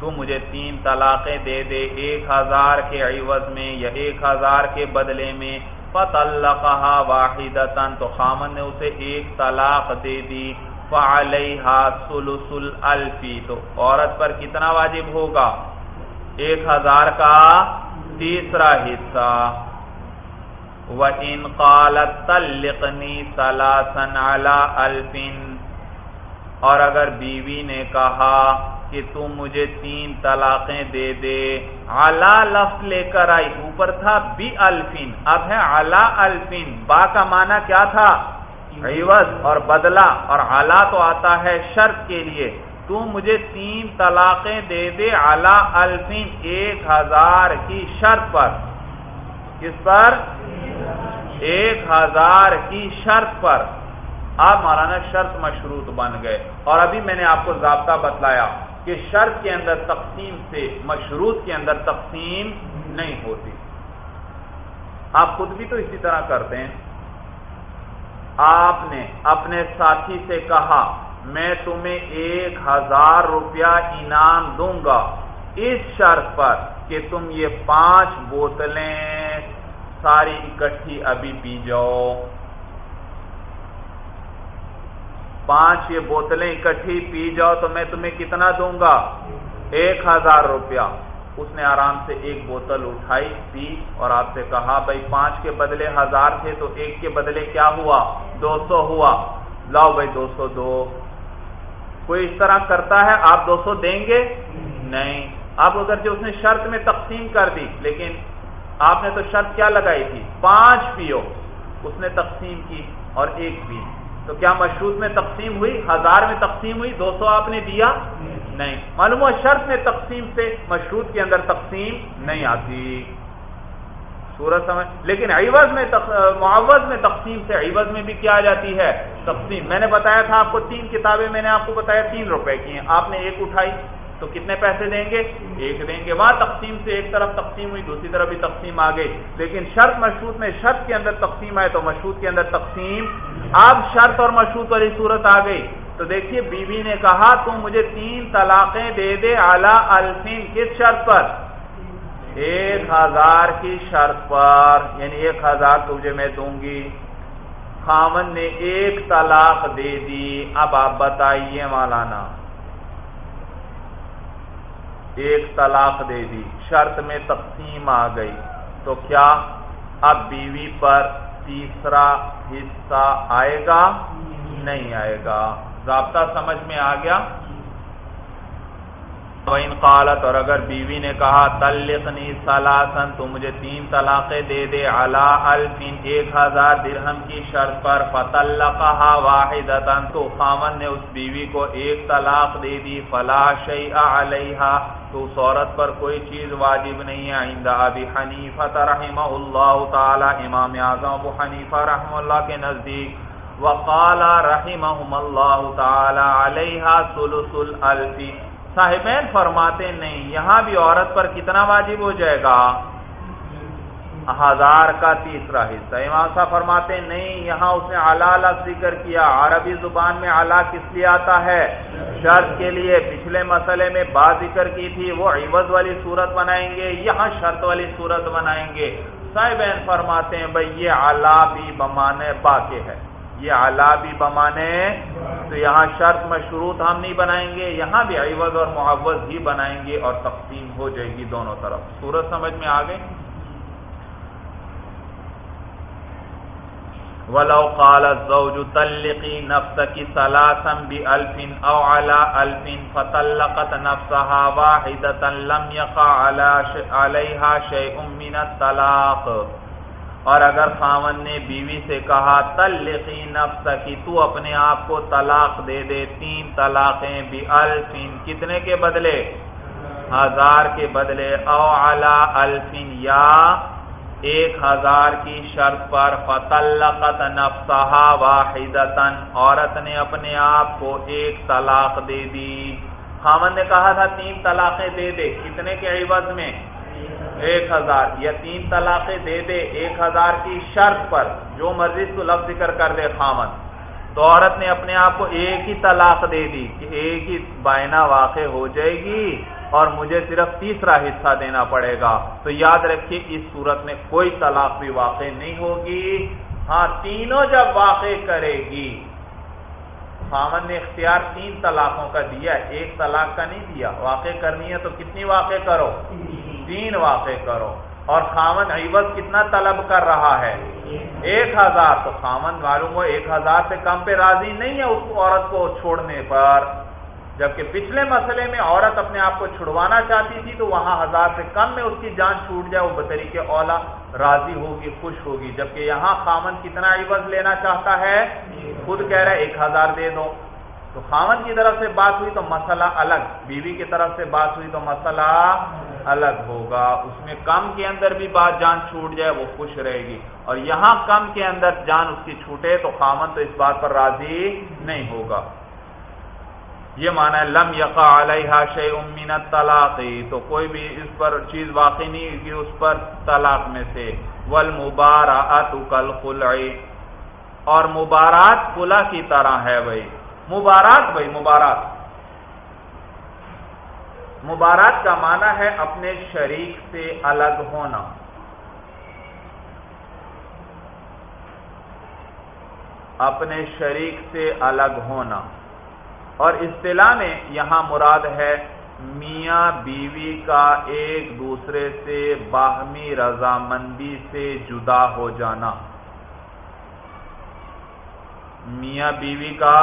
تو مجھے تین طلاقیں دے دے، ایک ہزار کے عوض میں یا ایک ہزار کے بدلے میں فطلقها واحدتا تو خامن نے اسے ایک طلاق دے دی فعلیها ثلث الالف تو عورت پر کتنا واجب ہوگا؟ ایک ہزار کا تیسرا حصہ۔ وَإِن قَالَتْ تَلِّقْنِي سَلَاسًا عَلَىٰ أَلْفٍ۔ اور اگر بیوی نے کہا کہ تم مجھے تین طلاقیں دے دے۔ اعلی لفظ لے کر آئی۔ اوپر تھا بی الفین اب ہے اعلی الفین با کا معنی کیا تھا؟ عوض اور بدلہ۔ اور اعلی تو آتا ہے شرط کے لیے۔ تم مجھے تین طلاقیں دے دے اعلی الفین ایک ہزار کی شرط پر۔ کس پر؟ ایک ہزار کی شرط پر۔ آپ مولانا شرط مشروط بن گئے۔ اور ابھی میں نے آپ کو ضابطہ بتلایا کہ شرط کے اندر تقسیم سے مشروط کے اندر تقسیم نہیں ہوتی۔ آپ خود بھی تو اسی طرح کرتے ہیں۔ آپ نے اپنے ساتھی سے کہا میں تمہیں ایک ہزار روپیہ انعام دوں گا۔ اس شرط پر کہ تم یہ پانچ بوتلیں ساری اکٹھی ابھی پی جاؤ۔ پانچ یہ بوتلیں اکٹھی پی جاؤ تو میں تمہیں کتنا دوں گا؟ ایک ہزار روپیہ۔ اس نے آرام سے ایک بوتل اٹھائی، پی اور آپ سے کہا، بھائی، پانچ کے بدلے ہزار تھے تو ایک کے بدلے کیا ہوا؟ دو سو ہوا۔ لاؤ بھائی، دو سو دو۔ کوئی اس طرح کرتا ہے، آپ دو سو دیں گے؟ نہیں۔ اب اگر اس نے شرط میں تقسیم کر دی، لیکن آپ نے تو شرط کیا لگائی تھی؟ پانچ پیو۔ اس نے تقسیم کی اور ایک پی تو کیا مشروط میں تقسیم ہوئی؟ ہزار میں تقسیم ہوئی؟ دو سو آپ نے دیا؟ نہیں۔ معلوم ہوا شرط میں تقسیم سے مشروط کے اندر تقسیم نہیں آتی۔ سورج سمجھ لیکن عوض میں معوض میں تقسیم سے عوض میں بھی کیا آ جاتی ہے؟ تقسیم. میں نے بتایا تھا آپ کو تین کتابیں میں نے آپ کو بتایا، تین روپے کی ہیں۔ آپ نے ایک اٹھائی، تو کتنے پیسے دیں گے؟ ایک دیں گے۔ وہاں تقسیم سے ایک طرف تقسیم ہوئی، دوسری طرف بھی تقسیم آ گئی۔ لیکن شرط مشروط میں شرط کے اندر تقسیم آئے تو مشروط کے اندر تقسیم۔ اب شرط اور مشروط والی صورت آ گئی۔ تو دیکھیے، بیوی نے کہا تم مجھے تین طلاقیں دے دے اعلی الفین. کس شرط پر؟ ایک ہزار کی شرط پر یعنی ایک ہزار تجھے میں دوں گی۔ خامن نے ایک طلاق دے دی۔ اب آپ بتائیے مولانا، ایک طلاق دے دی، شرط میں تقسیم آ گئی۔ تو کیا اب بیوی پر تیسرا حصہ آئے گا؟ نہیں آئے گا۔ ضابطہ سمجھ میں آ گیا؟ ان قالت، اور اگر بیوی نے کہا تلقنی سلاسن تو مجھے تین طلاقیں دے دے علا الفین ایک ہزار درہم کی شرط پر فتلقہا واحدتن تو خامن نے اس بیوی کو ایک طلاق دے دی، فلا شیء علیہا تو اس عورت پر کوئی چیز واجب نہیں ہے عند ابی حنیفہ رحمہ اللہ تعالی، امام اعظم ابو حنیفہ رحمہ اللہ کے نزدیک وقال رحمہم اللہ تعالی علیہا ثلث الالفی صاحبین فرماتے نہیں، یہاں بھی عورت پر کتنا واجب ہو جائے گا؟ ہزار کا تیسرا حصہ۔ امام صاحب فرماتے نہیں، یہاں اس نے اعلیٰ ذکر کیا۔ عربی زبان میں اعلیٰ کس لیے آتا ہے؟ شرط کے لیے۔ پچھلے مسئلے میں با ذکر کی تھی، وہ عوض والی صورت بنائیں گے، یہاں شرط والی صورت بنائیں گے۔ صاحبین فرماتے ہیں بھائی یہ اعلیٰ بھی بمانے با کے ہے۔ یہ اعلیٰ بھی بمانے تو یہاں شرط مشروط ہم نہیں بنائیں گے، یہاں بھی عوض اور معوض ہی بنائیں گے اور تقسیم ہو جائے گی دونوں طرف۔ صورت سمجھ میں آ گئی ولو قال الزوج طلقي نفسك ثلاثا بألف او على ألف فطلقت نفسها واحدة لم يقع عليها شيء من الطلاق اور اگر خاون نے بیوی سے کہا تلقی نفس کی تو اپنے آپ کو طلاق دے دے، تین طلاقیں بھی، الفین، کتنے کے بدلے؟ ہزار کے بدلے، او اعلی الفین، یا ایک ہزار کی شرط پر فتلقت نفسها واحدتن عورت نے اپنے آپ کو ایک طلاق دے دی۔ خامن نے کہا تھا، تین طلاقیں دے دے، کتنے کے عوض میں؟ ایک ہزار یا تین طلاقیں دے دے ایک ہزار کی شرط پر، جو مرضی تو لفظ ذکر کر دے خامن۔ تو عورت نے اپنے آپ کو ایک ہی طلاق دے دی کہ ایک ہی بائنا واقع ہو جائے گی اور مجھے صرف تیسرا حصہ دینا پڑے گا۔ تو یاد رکھیے، اس صورت میں کوئی طلاق بھی واقع نہیں ہوگی۔ ہاں تینوں جب واقع کرے گی۔ خامن نے اختیار تین طلاقوں کا دیا، ایک طلاق کا نہیں دیا۔ واقع کرنی ہے تو کتنی واقع کرو؟ تین واقع کرو۔ اور خامن عوض کتنا طلب کر رہا ہے؟ ایک ہزار۔ تو خامن معلوم ہو، ایک ہزار سے کم پہ راضی نہیں ہے اس عورت کو چھوڑنے پر۔ جبکہ پچھلے مسئلے میں عورت اپنے آپ کو چھڑوانا چاہتی تھی، تو وہاں ہزار سے کم میں اس کی جان چھوٹ جائے، وہ بطریق اولا راضی ہوگی، خوش ہوگی۔ جبکہ یہاں خامن کتنا عوض لینا چاہتا ہے؟ خود کہہ رہا ہے، ایک ہزار دے دو۔ تو خامن کی طرف سے بات ہوئی تو مسئلہ الگ، بیوی کی طرف سے بات ہوئی تو مسئلہ الگ ہوگا۔ اس میں کم کے اندر بھی بات جان چھوٹ جائے، وہ خوش رہے گی۔ اور یہاں کم کے اندر جان اس کی چھوٹے، تو خامن تو اس بات پر راضی نہیں ہوگا۔ یہ مانا ہے، لم یقا علیہ شی امین طلاق تو کوئی بھی اس پر چیز واقع نہیں ہوگی اس پر طلاق میں سے۔ ول مبارات کل اور مبارات کلا کی طرح ہے بھائی۔ مبارات بھائی مبارات مبارات کا معنی ہے اپنے شریک سے الگ ہونا۔ اپنے شریک سے الگ ہونا۔ اور اصطلاح میں یہاں مراد ہے میاں بیوی کا ایک دوسرے سے باہمی رضامندی سے جدا ہو جانا۔ میاں بیوی کا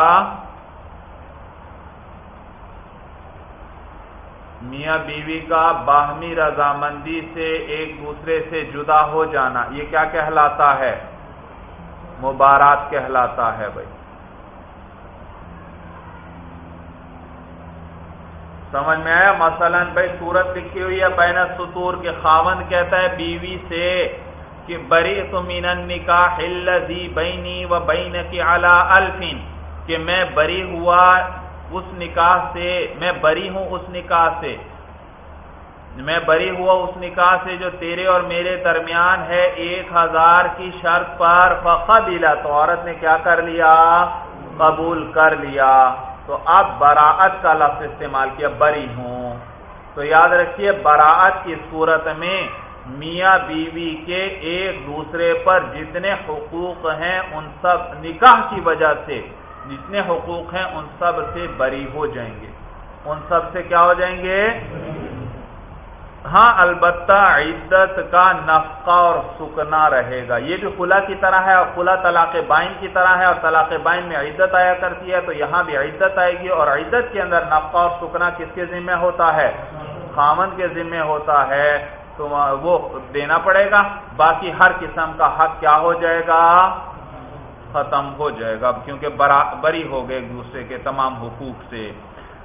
میاں بیوی کا باہمی رضامندی سے ایک دوسرے سے جدا ہو جانا، یہ کیا کہلاتا ہے؟ مبارات کہلاتا ہے بھائی۔ سمجھ میں آیا؟ مثلا بھائی سورت لکھی ہوئی ہے، بین ستور کے خاون کہتا ہے، بیوی سے کہ بری تو مین نکاح بینی و بین کی الفین کہ میں بری ہوا اس نکاح سے میں بری ہوں، اس نکاح سے۔ میں بری ہوا اس نکاح سے جو تیرے اور میرے درمیان ہے، ایک ہزار کی شرط پر۔ فقبلا تو عورت نے کیا کر لیا؟ قبول کر لیا۔ تو اب براعت کا لفظ استعمال کیا، بری ہوں۔ تو یاد رکھیے، براعت کی صورت میں میاں بیوی کے ایک دوسرے پر جتنے حقوق ہیں، ان سب نکاح کی وجہ سے جتنے حقوق ہیں ان سب سے بری ہو جائیں گے۔ ان سب سے کیا ہو جائیں گے؟ ہاں البتہ عدت کا نفقہ اور سکنا رہے گا۔ یہ بھی خلا کی طرح ہے اور خلا طلاق بائن کی طرح ہے اور طلاق بائن میں عدت آیا کرتی ہے، تو یہاں بھی عدت آئے گی اور عدت کے اندر نفقہ اور سکنا کس کے ذمہ ہوتا ہے؟ خامن کے ذمہ ہوتا ہے۔ تو وہ دینا پڑے گا۔ باقی ہر قسم کا حق کیا ہو جائے گا؟ ختم ہو جائے گا کیونکہ بری ہو گئے ایک دوسرے کے تمام حقوق سے۔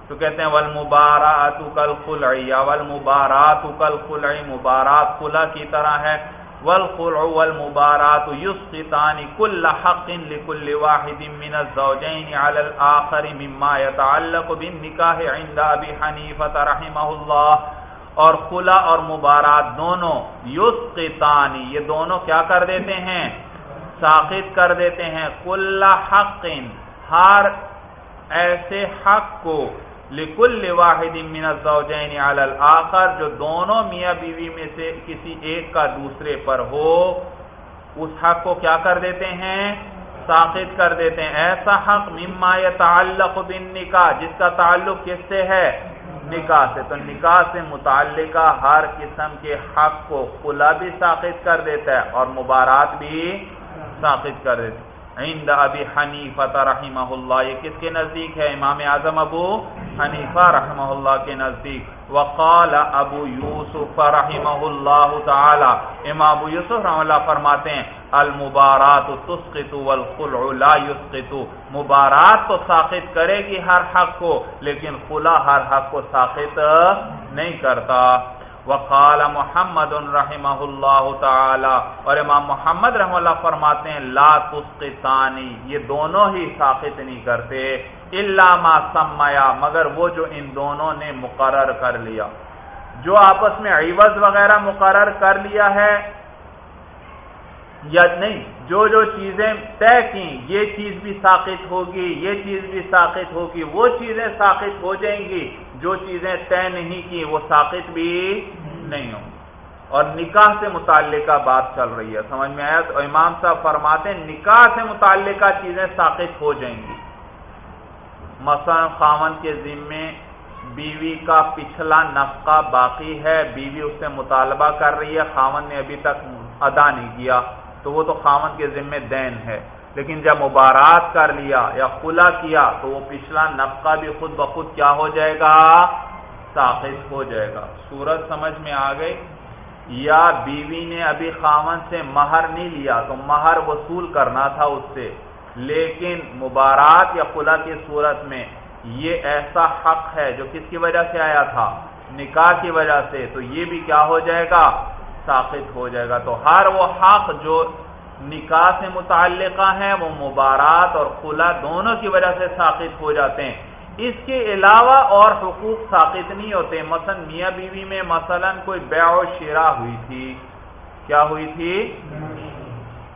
تو کہتے ہیں ول مبارات کل خلعی یا ول مبارات کل خلعی مبارات خلا کی طرح ہے۔ والخلع والمبارات يسقطان كل حق لكل واحد من الزوجين على الاخر مما يتعلق بالنكاح عند ابي حنيفه رحمه الله۔ اور خلا اور مبارات دونوں یسقطان یہ دونوں کیا کر دیتے ہیں؟ ساخت کر دیتے ہیں کل حق ہر ایسے حق کو، لکل واحد من الزوجین علی الاخر، جو دونوں میاں بیوی میں سے کسی ایک کا دوسرے پر ہو، اس حق کو کیا کر دیتے ہیں؟ ساخت کر دیتے ہیں۔ ایسا حق مما يتعلق بالنکاح، جس کا تعلق کس سے ہے؟ نکاح سے۔ تو نکاح سے متعلقہ ہر قسم کے حق کو خلا بھی ساخت کر دیتا ہے اور مبارات بھی ساخت کر دیتے عند ابی حنیفہ رحمہ اللہ یہ کس کے نزدیک ہے؟ امام اعظم ابو حنیفہ رحمہ اللہ کے نزدیک۔ وقال ابو یوسف رحمہ اللہ تعالی۔ امام ابو یوسف رحمہ اللہ فرماتے ہیں، المبارات تسقط والخلع لا يسقط مبارات تو ساخت کرے گی ہر حق کو، لیکن خلا ہر حق کو ساخت نہیں کرتا۔ وقال محمد رحمہ اللہ تعالی۔ اور امام محمد رحم اللہ فرماتے ہیں، لا تسقطانی، یہ دونوں ہی ساقط نہیں کرتے، الا ما سمیا مگر وہ جو ان دونوں نے مقرر کر لیا۔ جو آپس میں عوض وغیرہ مقرر کر لیا ہے، یا نہیں، جو جو چیزیں طے کی یہ چیز بھی ساقط ہوگی، یہ چیز بھی ساقط ہوگی، وہ چیزیں ساقط ہو جائیں گی، جو چیزیں طے نہیں کی وہ ساقط بھی نہیں ہوں۔ اور نکاح سے متعلقہ بات چل رہی ہے، سمجھ میں آیا؟ تو امام صاحب فرماتے ہیں، نکاح سے متعلقہ چیزیں ساقط ہو جائیں گی۔ مثلا خامن کے ذمے بیوی کا پچھلا نفقہ باقی ہے، بیوی اس سے مطالبہ کر رہی ہے خامن نے ابھی تک ادا نہیں کیا، تو وہ تو خامن کے ذمے دین ہے۔ لیکن جب مبارات کر لیا یا خلا کیا، تو وہ پچھلا نفقہ بھی خود بخود کیا ہو جائے گا؟ ساخت ہو جائے گا۔ سورج سمجھ میں آ گئی۔ یا بیوی نے ابھی خامن سے مہر نہیں لیا، تو مہر وصول کرنا تھا اس سے۔ لیکن مبارات یا خلا کی صورت میں یہ ایسا حق ہے جو کس کی وجہ سے آیا تھا؟ نکاح کی وجہ سے۔ تو یہ بھی کیا ہو جائے گا؟ ساخت ہو جائے گا۔ تو ہر وہ حق جو نکاح سے متعلقہ ہیں وہ مبارات اور خلا دونوں کی وجہ سے ساخت ہو جاتے ہیں۔ اس کے علاوہ اور حقوق ساقط نہیں ہوتے۔ مثلا میاں بیوی میں مثلا کوئی بیع و شیرا ہوئی تھی۔ کیا ہوئی تھی؟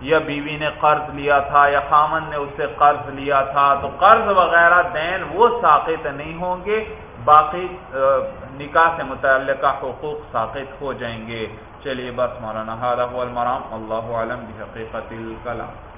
یا بیوی نے قرض لیا تھا یا خامن نے اس سے قرض لیا تھا۔ تو قرض وغیرہ دین وہ ساقط نہیں ہوں گے، باقی نکاح سے متعلقہ حقوق ساقط ہو جائیں گے۔ چلیے بس، مولانا المرام۔ اللہ علم بحقیقت الکلام۔